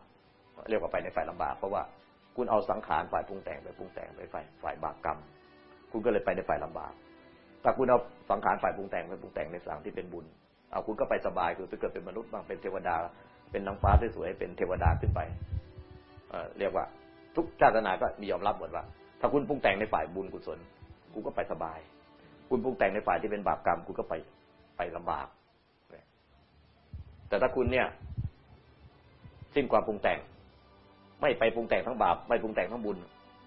เรียกว่าไปในฝ่ายลำบาก เพราะว่าคุณเอาสังขารฝ่ายปรุงแต่งไปปรุงแต่งไปฝ่ายฝ่ายบาปกรรม คุณก็เลยไปในฝ่ายลำบากถ้าคุณเอาสังขารฝ่ายปรุงแต่งไปปรุงแต่งในสังที่เป็นบุญ เอาคุณก็ไปสบายคือไปเกิดเป็นมนุษย์บ้างเป็นเทวดา เป็นนางฟ้าสวยๆเป็นเทวดาขึ้นไปเรียกว่า ทุกศาสนาก็มียอมรับหมดว่า ถ้าคุณปรุงแต่งในฝ่ายบุญกุศลคุณก็ไปสบาย คุณปรุงแต่งในฝ่ายที่เป็นบาปกรรม คุณก็ไปไปลำบาก แต่ถ้าคุณเนี่ย สิ้นความปรุงแต่ง ไม่ไปปรุงแต่งทั้งบาปไม่ปรุงแต่งทั้งบุญ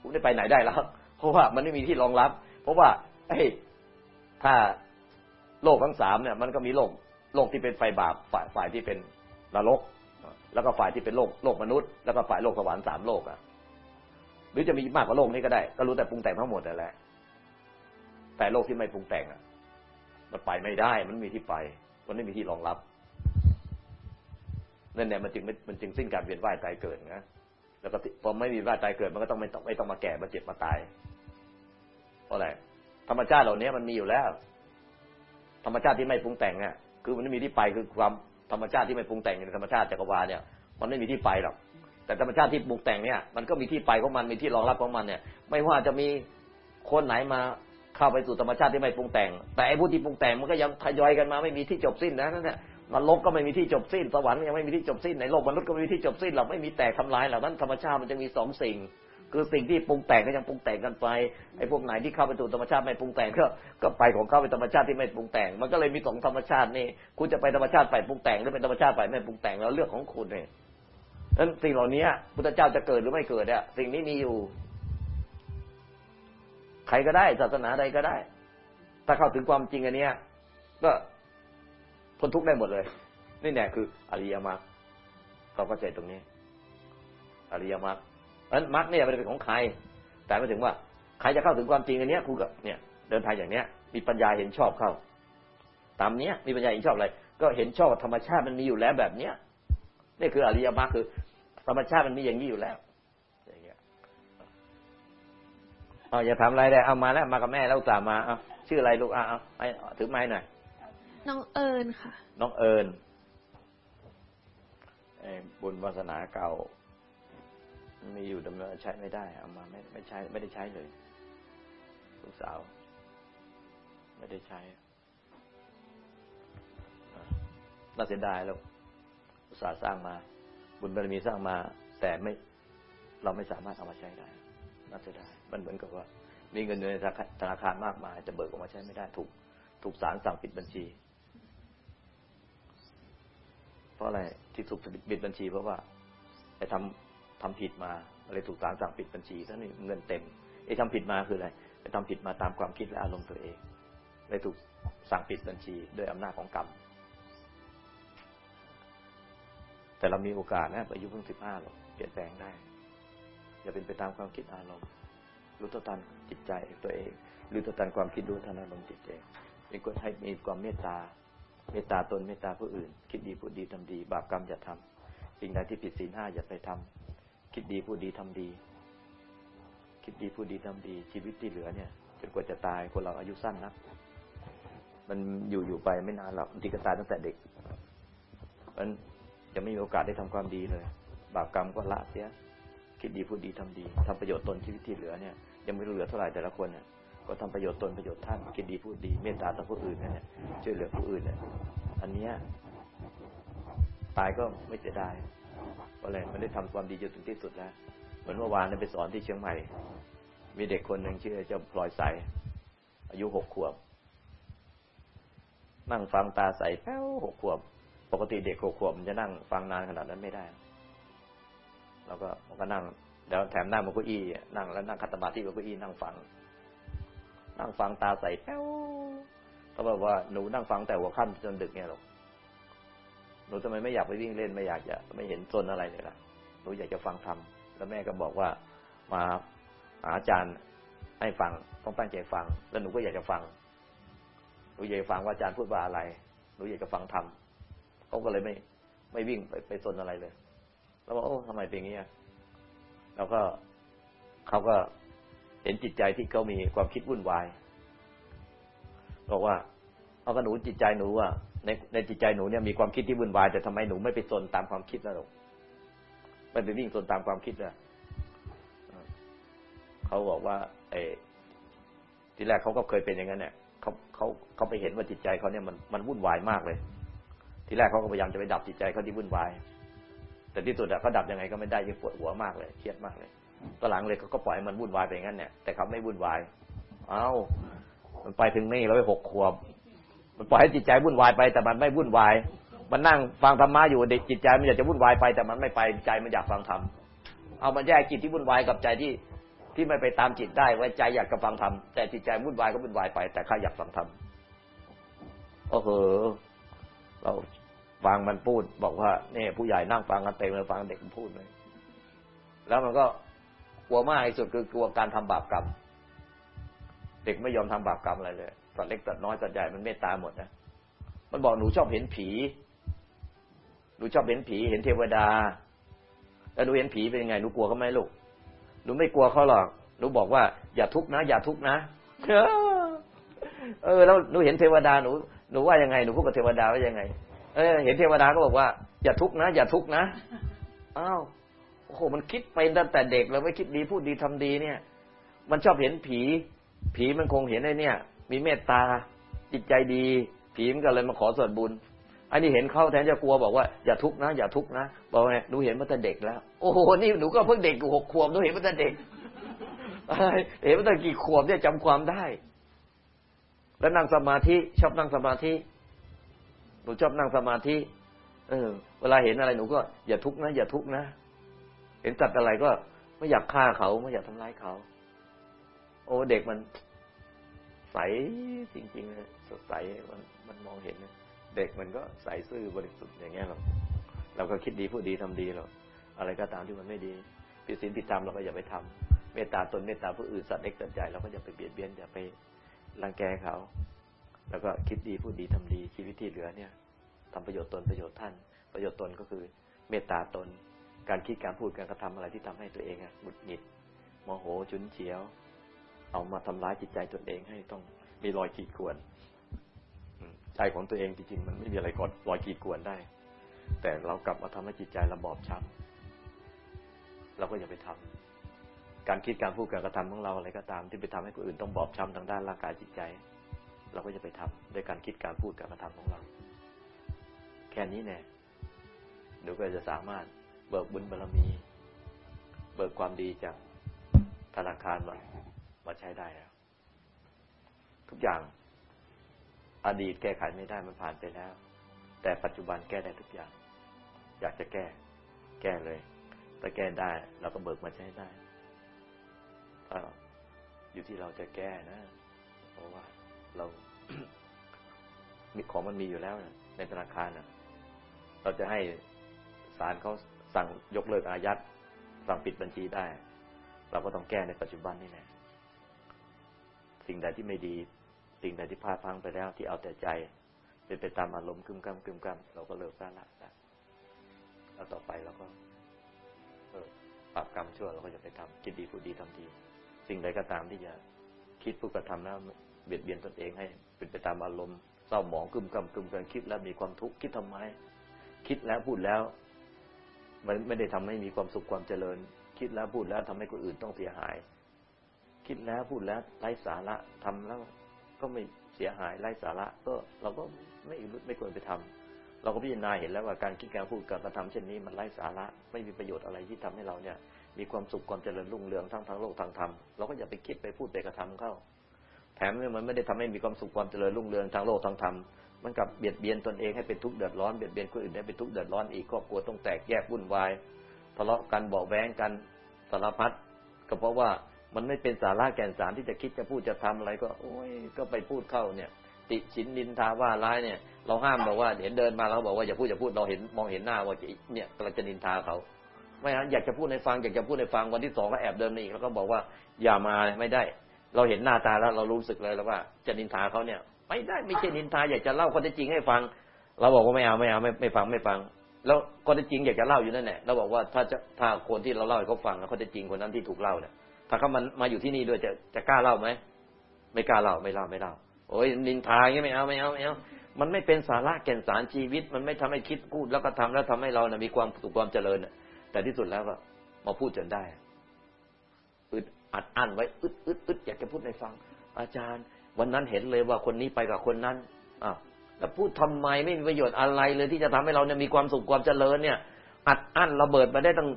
คุณได้ไปไหนได้แล้ว เพราะว่ามันไม่มีที่รองรับ เพราะว่าเฮ้ยถ้าโลกทั้งสามเนี่ย มันก็มีโลกโลกที่เป็นไฟบาปฝ่ายฝ่ายที่เป็นนรกแล้วก็ฝ่ายที่เป็นโลกโลกมนุษย์ แล้วก็ฝ่ายโลกสวรรค์สามโลกอะหรือจะมีมากกว่าโลกนี้ก็ได้ ก็รู้แต่ปรุงแต่งทั้งหมดนั่นแหละแต่โลกที่ไม่ปรุงแต่งอะ มันไปไม่ได้ มันมีที่ไป มันไม่มีที่รองรับ นั่นแหละมันจึงมันจึงสิ้นการเวียนว่ายตายเกิดนะแล้วก็พอไม่มีว่ายตายเกิดมันก็ต้องไม่ต้องไม่ต้องมาแก่มาเจ็บมาตายเพราะอะไรธรรมชาติเหล่านี้มันมีอยู่แล้ว ธรรมชาติที่ไม่ปรุงแต่งเนี่ยคือมันไม่มีที่ไปคือความธรรมชาติที่ไม่ปรุงแต่งในธรรมชาติจักรวาลเนี่ย มันไม่มีที่ไปหรอกแต่ธรรมชาติที่ปรุงแต่งเนี่ยมันก็มีที่ไปของมันมีที่รองรับของมันเนี่ย ไม่ว่าจะมีคนไหนมาเข้าไปสู่ธรรมชาติที่ไม่ปรุงแต่ง แต่ไอ้ผู้ที่ปรุงแต่งมันก็ยังทยอยกันมาไม่มีที่จบสิ้นนะนั่นแหละ นรกก็ไม่มีที่จบสิ้นสวรรค์ยังไม่มีที่จบสิ้นในโลกมนุษย์ก็ไม่มีที่จบสิ้นหรอกไม่มีแตกทำลายหรอกนั้นธรรมชาติมันจะมีสองสิ่ง คือสิ่งที่ปรุงแต่งก็ยังปรุงแต่งกันไปไอ้พวกไหนที่เข้าไปสู่ธรรมชาติไม่ปรุงแต่งก็ก็ไปของเข้าเป็นธรรมชาติที่ไม่ปรุงแต่ง มันก็เลยมีสองธรรมชาตินี่คุณจะไปธรรมชาติฝ่ายปรุงแต่งหรือเป็นธรรมชาติฝ่ายไม่ปรุงแต่งแล้วเรื่องของคุณเองนั้นสิ่งเหล่านี้พุทธเจ้าจะเกิดหรือไม่เกิดเนี่ยสิ่งนี้มีอยู่ ใครก็ได้ศาสนาใดก็ได้ ถ้าเข้าถึงความจริงอันเนี้ยก็ พ้นทุกข์ได้หมดเลย นี่แน่คืออริยมรรคเราก็ใจตรงนี้ อริยมรรคเพราะนั้นมรรคเนี่ยไม่ได้เป็นของใคร แต่ไม่ถึงว่าใครจะเข้าถึงความจริงอันเนี้ยคุณกับเนี่ย เดินทางอย่างเนี้ย มีปัญญาเห็นชอบเข้า ตามเนี้ย มีปัญญาเห็นชอบอะไรก็เห็นชอบธรรมชาติมันมีอยู่แล้วแบบเนี้ยนี่คืออริยมรรคคือ ธรรมชาติมันมีอย่างนี้อยู่แล้วอย่างเงี้ยเอาอย่าทำอะไรได้เอามาแล้วมากับแม่แล้วตามาเอาชื่ออะไรลูกเอาเอาไอถือไม้หน่อย น้องเอิญค่ะ น้องเอิญบุญวาสนาเก่า มีอยู่ดำเนินใช้ไม่ได้ เอามาไม่ไม่ใช้ไม่ได้ใช้เลยลูกสาว ไม่ได้ใช้น่าเสียดายแล้วอุตสาห์สร้างมา บุญบารมีสร้างมา แต่ไม่เราไม่สามารถเอามาใช้ได้น่าเสียดายมันเหมือนกับว่า มีเงินอยู่ในธนาคารมากมาย จะเบิกออกมาใช้ไม่ได้ถูกถูกศาลสั่งปิดบัญชี เพราะอะไรที่ถูกปิดบัญชีเพราะว่าไปทำทำผิดมาอะไรถูกศาลสั่งปิดบัญชีแล้วนี่เงินเต็มไอ้ทำผิดมาคืออะไรไปทำผิดมาตามความคิดและอารมณ์ตัวเองเลยถูกสั่งปิดบัญชีด้วยอำนาจของกรรม แต่เรามีโอกาสนะอายุเพิ่งสิบห้าหรอกเปลี่ยนแปลงได้ อย่าเป็นไปตามความคิดอารมณ์รู้ตัวตันจิตใจตัวเองรู้ตัวตันความคิดรู้ทันอารมณ์จิตใจเป็นคนให้มีความเมตตา เมตตาตนเมตตาผู้อื่น คิดดีพูดดีทำดี บาปกรรมอย่าทำสิ่งใดที่ผิดศีลห้าอย่าไปทำคิดดีพูดดีทำดี คิดดีพูดดีทำดี ชีวิตที่เหลือเนี่ยจนกว่าจะตายคนเราอายุสั้นนะมันอยู่อยู่ไปไม่นานหรอกบางทีก็ตายตั้งแต่เด็กมันจะไม่มีโอกาสได้ทำความดีเลย บาปกรรมก็ละเสียคิดดีพูดดีทำดีทำประโยชน์ตนชีวิตที่เหลือเนี่ยยังไม่รู้เหลือเท่าไหร่แต่ละคนเนี่ย ก็ทำประโยชน์ตนประโยชน์ท่านคิดดีพูดดีเมตตาต่อผู้อื่นเนี่ยช่วยเหลือผู้อื่นเนี่ยอันเนี้ยตายก็ไม่เสียดายเพราะอะไรมันได้ทำความดีจนถึงที่สุดแล้วเหมือนเมื่อวานเนี่ยไปสอนที่เชียงใหม่ มีเด็กคนหนึ่งชื่อเจ้าพลอยใสอายุหกขวบ นั่งฟังตาใสแป้วหกขวบ ปกติเด็กหกขวบมันจะนั่งฟังนานขนาดนั้นไม่ได้เราก็มันก็นั่งแล้วแถมนั่งบนเก้าอี้นั่งแล้วนั่งคัตมาที่บนเก้าอี้นั่งฟัง นั่งฟังตาใสแป้วเขาบอกว่าหนูนั่งฟังแต่หัวค่ำจนดึกเนี่ยหรอกหนูทำไมไม่อยากไปวิ่งเล่นไม่อยากจะไม่เห็นซนอะไรเลยล่ะหนูอยากจะฟังธรรมแล้วแม่ก็บอกว่ามาหาอาจารย์ให้ฟังต้องตั้งใจฟัง แล้วหนูก็อยากจะฟังหนูอยากฟังว่าอาจารย์พูดว่าอะไรหนูอยากจะฟังธรรมเขาก็เลยไม่ไม่วิ่งไปไปซนอะไรเลย แล้วว่าโอ้ทำไมเป็นอย่างนี้แล้วก็เขาก็ เห็นจิตใจที่เขามีความคิดวุ่นวายบอกว่าเอากระหนูจิตใจหนูอะในในจิตใจหนูเนี่ยมีความคิดที่วุ่นวายแต่ทำไมหนูไม่ไปสนตามความคิดแล้วหรอกไม่ไปวิ่งสนตามความคิดเลยเขาบอกว่าเออทีแรกเขาก็เคยเป็นอย่างนั้นเนี่ยเขาเขาเขาไปเห็นว่าจิตใจเขาเนี่ยมันมันวุ่นวายมากเลย ทีแรกเขาก็พยายามจะไปดับจิตใจเขาที่วุ่นวาย แต่ที่สุดอะเขาดับยังไงก็ไม่ได้ยังปวดหัวมากเลยเครียดมากเลย ตหลังเลยเขาก็ปล่อยมันวุ่นวายไปอย่างนั้นเนี่ยแต่เขาไม่วุ่นวาย เอ้ามันไปถึงนี่แล้วไปหกขวบ มันปล่อยให้จิตใจวุ่นวายไป แต่มันไม่วุ่นวาย มันนั่งฟังธรรมะอยู่เด็กจิตใจมันอยากจะวุ่นวายไป แต่มันไม่ไปใจมันอยากฟังธรรมเอามันแยกจิตที่วุ่นวายกับใจที่ที่ไม่ไปตามจิตได้ไว้ใจอยากจะฟังธรรมแต่จิตใจวุ่นวายก็วุ่นวายไป แต่ข้าอยากฟังธรรมโอ้โหเราฟังมันพูดบอกว่าเนี่ยผู้ใหญ่นั่งฟังกันเต็มเลยฟังเด็กมันพูดเลยแล้วมันก็ กลัวมากที่สุดคือกลัวการทำบาปกรรม เด็กไม่ยอมทำบาปกรรมอะไรเลยสัตว์เล็กสัตว์น้อยสัตว์ใหญ่มันเมตตาหมดนะมันบอกหนูชอบเห็นผีหนูชอบเห็นผีเห็นเทวดา แล้วหนูเห็นผีเป็นยังไงหนูกลัวเขาไหมลูกหนูไม่กลัวเขาหรอกหนูบอกว่าอย่าทุกข์นะ อย่าทุกข์นะเออ แล้วหนูเห็นเทวดาหนูหนูว่ายังไงหนูพูดกับเทวดาว่ายังไง เออ เห็นเทวดาก็บอกว่า อย่าทุกข์นะ อย่าทุกข์นะอ้าว โอ้โหมันคิดไปตั้งแต่เด็กแล้วไม่คิดดีพูดดีทำดีเนี่ย มันชอบเห็นผี ผีมันคงเห็นไอ้เนี่ย มีเมตตา จิตใจดี ผีมันก็เลยมาขอส่วนบุญ อันนี้เห็นเขาแทนจะกลัวบอกว่าอย่าทุกข์นะอย่าทุกข์นะบอกไงหนูเห็นมาแต่เด็กแล้ว โอ้โหนี่หนูก็เพิ่งเด็กอยู่หกขวบหนูเห็นมาแต่เด็กเห็นมาแต่กี่ขวบเนี่ยจำความได้ แล้วนั่งสมาธิชอบนั่งสมาธิหนูชอบนั่งสมาธิ เออ เวลาเห็นอะไรหนูก็อย่าทุกข์นะอย่าทุกข์นะ ห็นสัตว์อะไรก็ไม่อยากฆ่าเขาไม่อยากทำร้ายเขา โอ้เด็กมันใสจริงๆเลยสดใสมันมันมองเห็นนะเด็กมันก็ใสซื่อบริสุทธิ์อย่างเงี้ยเราเราก็คิดดีพูดดีทำดีเราอะไรก็ตามที่มันไม่ดีผิดศีลผิดธรรมเราก็อย่าไปทำเมตตาตนเมตตาผู้อื่นสัตว์เล็กสัตว์ใหญ่เราก็อย่าไปเบียดเบียนอย่าไปรังแกเขา แล้วก็คิดดีพูดดีทำดีชีวิตที่เหลือเนี่ยทำประโยชน์ตนประโยชน์ท่าน ประโยชน์ตนก็คือ เมตตาตน การคิดการพูดการกระทำอะไรที่ทำให้ตัวเองอะหงุดหงิดโมโหฉุนเฉียว เอามาทำร้ายจิตใจตนเองให้ต้องมีรอยขีดข่วนใจของตัวเองจริงๆมันไม่มีอะไรกดรอยขีดข่วนได้ แต่เรากลับมาทำให้จิตใจเราบอบช้ำเราก็อย่าไปทำการคิดการพูดการกระทำของเราอะไรก็ตาม ที่ไปทำให้คนอื่นต้องบอบช้ำทางด้านร่างกายจิตใจ เราก็จะไปทำด้วยการคิดการพูดการกระทำของเรา แค่นี้แน่เดี๋ยวก็จะสามารถ เบิกบุญบารมี เบิกความดีจากธนาคารมามาใช้ได้แล้วทุกอย่างอดีตแก้ไขไม่ได้มันผ่านไปแล้ว แต่ปัจจุบันแก้ได้ทุกอย่าง อยากจะแก้ แก้เลยถ้าแก้ได้เราก็เบิกมาใช้ได้ถ้าอยู่ที่เราจะแก้นะ เพราะว่าเรา มีของมันมีอยู่แล้วนะในธนาคารนะเราจะให้ศาลเขา สั่งยกเลิกอายัดสั่งปิดบัญชีได้ เราก็ต้องแก้ในปัจจุบันนี่แหละสิ่งใดที่ไม่ดี สิ่งใดที่พลาดพังไปแล้วที่เอาแต่ใจ เป็นไปตามอารมณ์กึมกัมกึมกัมเราก็เลิกซะละแล้วต่อไปเราก็เออปรับกรรมชั่วเราก็จะไปทำคิดดีพูดดีทำดี สิ่งใดก็ตามที่จะคิดพูดกระทำแล้วเบียดเบียนตนเองให้ เป็นไปตามอารมณ์เศร้าหมองกึมกัมกึมกันคิดแล้วมีความทุกข์คิดทำไมคิดแล้วพูดแล้ว มันไม่ได้ทำให้มีความสุขความเจริญ คิดแล้วพูดแล้วทำให้คนอื่นต้องเสียหาย คิดแล้วพูดแล้วไร้สาระทำแล้วก็ไม่เสียหายไร้สาระ ก็เราก็ไม่ไม่ควรไปทำเราก็พิจารณาเห็นแล้วว่าการคิดการพูดการกระทำเช่นนี้มันไร้สาระ ไม่มีประโยชน์อะไรที่ทำให้เราเนี่ย มีความสุขความเจริญรุ่งเรืองทั้งทางโลกทางธรรมเราก็อย่าไปคิดไปพูดไปกระทำเข้า แถมมันไม่ได้ทำให้มีความสุขความเจริญรุ่งเรืองทางโลกทางธรรม มันกับเบียดเบียนตนเองให้เป็นทุกข์เดือดร้อนเบียดเบียนคนอื่นให้เป็นทุกข์เดือดร้อนอีกครอบครัวต้องแตกแยกวุ่นวายทะเลาะกันเบาแวงกันสารพัดก็เพราะว่ามันไม่เป็นสาระแก่นสารที่จะคิดจะพูดจะทำอะไรก็ โอ้ยก็ไปพูดเข้าเนี่ย ติชินนินทาว่าร้ายเนี่ย เราห้ามบอกว่าเห็นเดินมาเราบอกว่าอย่าพูดอย่าพูดเราเห็นมองเห็นหน้าว่าเนี่ยกำลังจะนินทาเขาไม่ฮะอยากจะพูดในฟังอยากจะพูดในฟังวันที่สองก็แอบเดินมาอีกแล้วก็บอกว่าอย่ามาไม่ได้ เราเห็นหน้าตาแล้วเรารู้สึกเลยแล้วว่า จะนินทาเขาเนี่ย ไม่ได้ไม่ใช่นินทาอยากจะเล่าข้อเท็จจริงให้ฟัง เราบอกว่าไม่เอาไม่เอาไม่ไม่ฟังไม่ฟัง แล้วข้อเท็จจริงอยากจะเล่าอยู่นั่นแหละเราบอกว่าถ้าจะถ้าคนที่เราเล่าให้เขาฟังแล้วข้อเท็จจริงคนนั้นที่ถูกเล่าเนี่ยถ้าเขามันมาอยู่ที่นี่ด้วยจะจะกล้าเล่าไหมไม่กล้าเล่าไม่เล่าไม่เล่าโอ้ยนินทาอย่างนี้ไม่เอาไม่เอาไม่เอามันไม่เป็นสาระแก่นสารชีวิต มันไม่ทำให้คิดพูดแล้วก็ทำแล้วทำให้เรานะมีความสุขความเจริญแต่ที่สุดแล้วก็มาพูดจนได้อึดอัดอั้นไว้อึดอึดอึดอยากจะพูดให้ฟัง อาจารย์ วันนั้นเห็นเลยว่าคนนี้ไปกับคนนั้นอ้าวแล้วพูดทำไมไม่มีประโยชน์อะไรเลย ที่จะทำให้เราเนี่ยมีความสุขความเจริญเนี่ย อัดอั้นระเบิดมาได้ตั้ง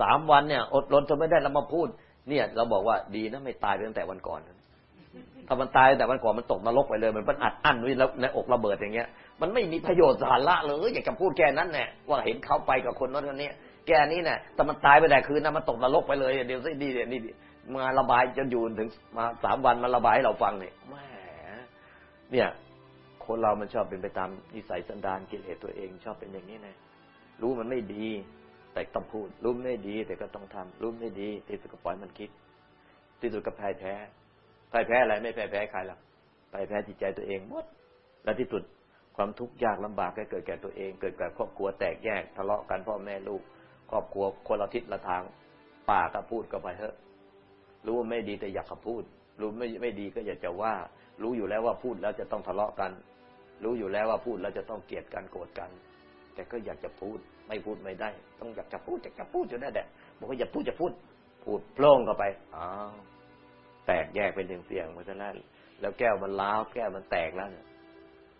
สามวันเนี่ย อดรนทนไม่ได้เรามาพูด เนี่ย เราบอกว่าดีนะไม่ตายตั้งแต่วันก่อนถ้ามันตายแต่วันก่อนมันตกนรกไปเลยมันมันอัดอั้นไว้แล้วในอกระเบิดอย่างเงี้ย มันไม่มีประโยชน์สาระเลยอยากจะพูดแค่นั้นแหละว่าเห็นเขาไปกับคนนั้นคนนี้แกนี้เนี่ยแต่มันตายไปแต่คืนนะมันตกนรกไปเลย เดี๋ยวสิดีเดี๋ยวนี่ มาระบายจนอยู่ถึงมาสามวันมาระบายให้เราฟังเนี่ยแหมเนี่ย คนเรามันชอบเป็นไปตามนิสัยสันดานกิเลสตัวเองชอบเป็นอย่างนี้นะรู้มันไม่ดี แต่ต้องพูด รู้ไม่ดี แต่ก็ต้องทำรู้ไม่ดีที่สุดก็ปล่อยมันคิด ที่สุดก็พ่ายแพ้พ่ายแพ้อะไรไม่แพ้แพ้ใครหรอกพ่ายแพ้จิตใจตัวเองหมดและที่สุดความทุกข์ยากลำบากก็เกิดแก่ตัวเอง เกิดแก่ครอบครัวแตกแยกทะเลาะกันพ่อแม่ลูก ครอบครัวคนละทิศละทางปากก็พูดก็ไปเถอะ รู้ว่าไม่ดีแต่อยากจะพูด รู้ไม่ไม่ดีก็อยากจะว่า รู้อยู่แล้วว่าพูดแล้วจะต้องทะเลาะกัน รู้อยู่แล้วว่าพูดแล้วจะต้องเกลียดกันโกรธกัน แต่ก็อยากจะพูด ไม่พูดไม่ได้ ต้องอยากจะพูดอยากจะพูดอยู่นั่นแหละบอกว่าอย่าพูดจะพูด พูดโพล่งเข้าไปอ้าวแตกแยกเป็นเสียงๆเพราะฉะนั้นแล้วแก้วมันล้าวแก้วมันแตกแล้วเนี่ย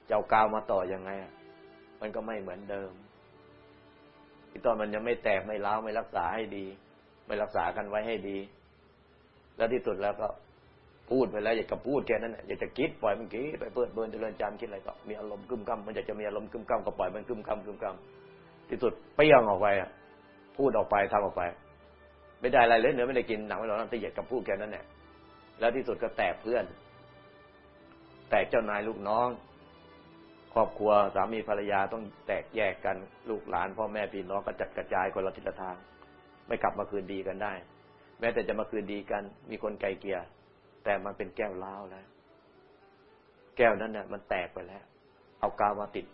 เจ้ากาวมาต่อยังไงอะมันก็ไม่เหมือนเดิมที่ตอนมันยังไม่แตกไม่ล้าวไม่รักษาให้ดี ไม่รักษากันไว้ให้ดี แล้วที่สุดแล้วก็พูดไปแล้วอยากจะพูดแค่นั้นอยากจะคิดปล่อยมันคิดไปเปิดเบิร์นเจริญจำคิดอะไรก็มีอารมณ์กึมกำมันอยากจะมีอารมณ์กึมกำก็ปล่อยมันกึมกำกึมกำที่สุดเปี้ยงออกไปพูดออกไปทำออกไป ไม่ได้อะไรเลยเนื้อไม่ได้กินหนังไม่หลอนตีเหยียดกับพูดแค่นั้นแหละแล้วที่สุดก็แตกเพื่อน แตกเจ้านายลูกน้อง ครอบครัวสามีภรรยาต้องแตกแยกกันลูกหลานพ่อแม่พี่น้องก็จัดกระจายคนละทิศละทาง ไม่กลับมาคืนดีกันได้ แม้แต่จะมาคืนดีกัน มีคนไกลเกลี่ยแต่มันเป็นแก้วล้าวแล้ว แก้วนั้นเนี่ยมันแตกไปแล้ว เอากาวมาติด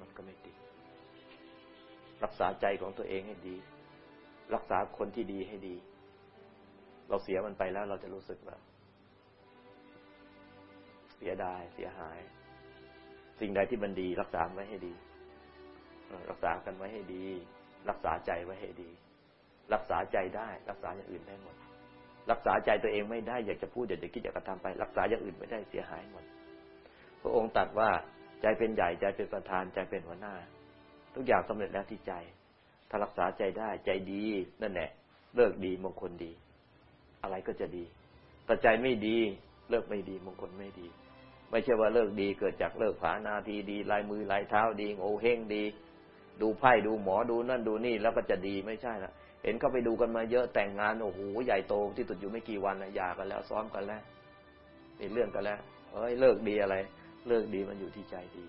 มันก็ไม่ติด รักษาใจของตัวเองให้ดี รักษาคนที่ดีให้ดี เราเสียมันไปแล้ว เราจะรู้สึกแบบเสียดายเสียหาย สิ่งใดที่มันดี รักษาไว้ให้ดี รักษากันไว้ให้ดี รักษาใจไว้ให้ดี รักษาใจได้ รักษาอย่างอื่นได้หมด รักษาใจตัวเองไม่ได้อยากจะพูดอยากจะคิดอยากจะทำไป รักษาอย่างอื่นไม่ได้เสียหายหมด พระองค์ตรัสว่าใจเป็นใหญ่ใจเป็นประธานใจเป็นหัวหน้า ทุกอย่างสำเร็จแล้วที่ใจ ถ้ารักษาใจได้ใจดีนั่นแหละเลิกดีมงคลดี อะไรก็จะดีแต่ใจไม่ดีเลิกไม่ดีมงคลไม่ดี ไม่ใช่ว่าเลิกดีเกิดจากเลิกผานาทีดี ลายมือลายเท้าดีโงเฮงดี ดูไพ่ดูหมอดูนั่นดูนี่แล้วก็จะดีไม่ใช่ละ เห็นเขาไปดูกันมาเยอะแต่งงานโอ้โหใหญ่โตที่สุดอยู่ไม่กี่วันนะหย่ากันแล้วซ้อมกันแล้วมีเรื่องกันแล้วเฮ้ยเลิกดีอะไร เลิกดีมันอยู่ที่ใจดี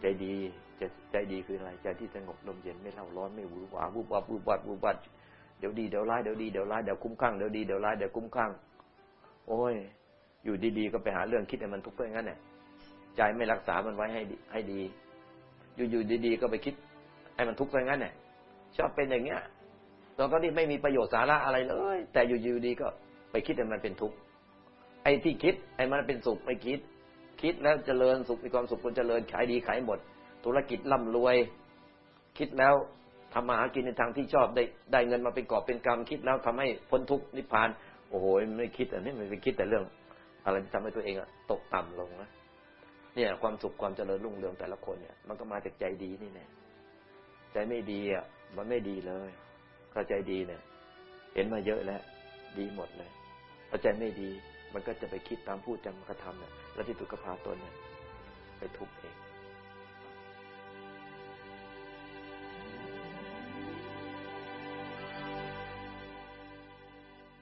ใจดีจใจดีคืออะไรใจที่สงบลมเย็นไม่เล่าร้อนไม่หวือหวาวุบวับวุบวับวุบวับเดี๋ยวดีเดี๋ยวร้ายเดี๋ยวดีเดี๋ยวร้ายเดี๋ยวคุ้มข้างเดี๋ยวดีเดี๋ยวร้ายเดี๋ยวคุ้มข้างโอ้ย อยู่ดีๆก็ไปหาเรื่องคิดให้มันทุกข์ก็อย่างนั้นเนี่ยใจไม่รักษามันไว้ให้ดีให้ดี อยู่ๆดีๆก็ไปคิด ให้มันทุกข์ก็อย่างนั้นเนี่ย ชอบเป็นอย่างเงี้ยตอนก็ที่ไม่มีประโยชน์สาระอะไรเลย แต่อยู่ๆดีก็ไปคิดให้มันเป็นทุกข์ไอ้ที่คิดไอ้มันเป็นสุขไม่คิด คิดแล้วเจริญสุขมีความสุขคนเจริญขายดีขายหมด ธุรกิจร่ำรวย คิดแล้วทำมาหากินในทางที่ชอบได้ได้เงินมาเป็นกอบเป็นกรรม คิดแล้วทำให้พ้นทุกข์นิพพาน โอ้โหไม่คิดอันนี้ไม่ไปคิดแต่เรื่อง อะไรที่ทำให้ตัวเองอะตกต่ำลงนะเนี่ย ความสุขความเจริญรุ่งเรืองแต่ละคนเนี่ยมันก็มาจากใจดีนี่แน่ใจไม่ดีอะ มันไม่ดีเลยถ้าใจดีเนี่ย เห็นมาเยอะแล้ว ดีหมดเลยพอใจไม่ดี มันก็จะไปคิดตามพูดจำกระทำเนี่ยแล้วที่ตุก็พาตนเนี่ยไปทุกข์เอง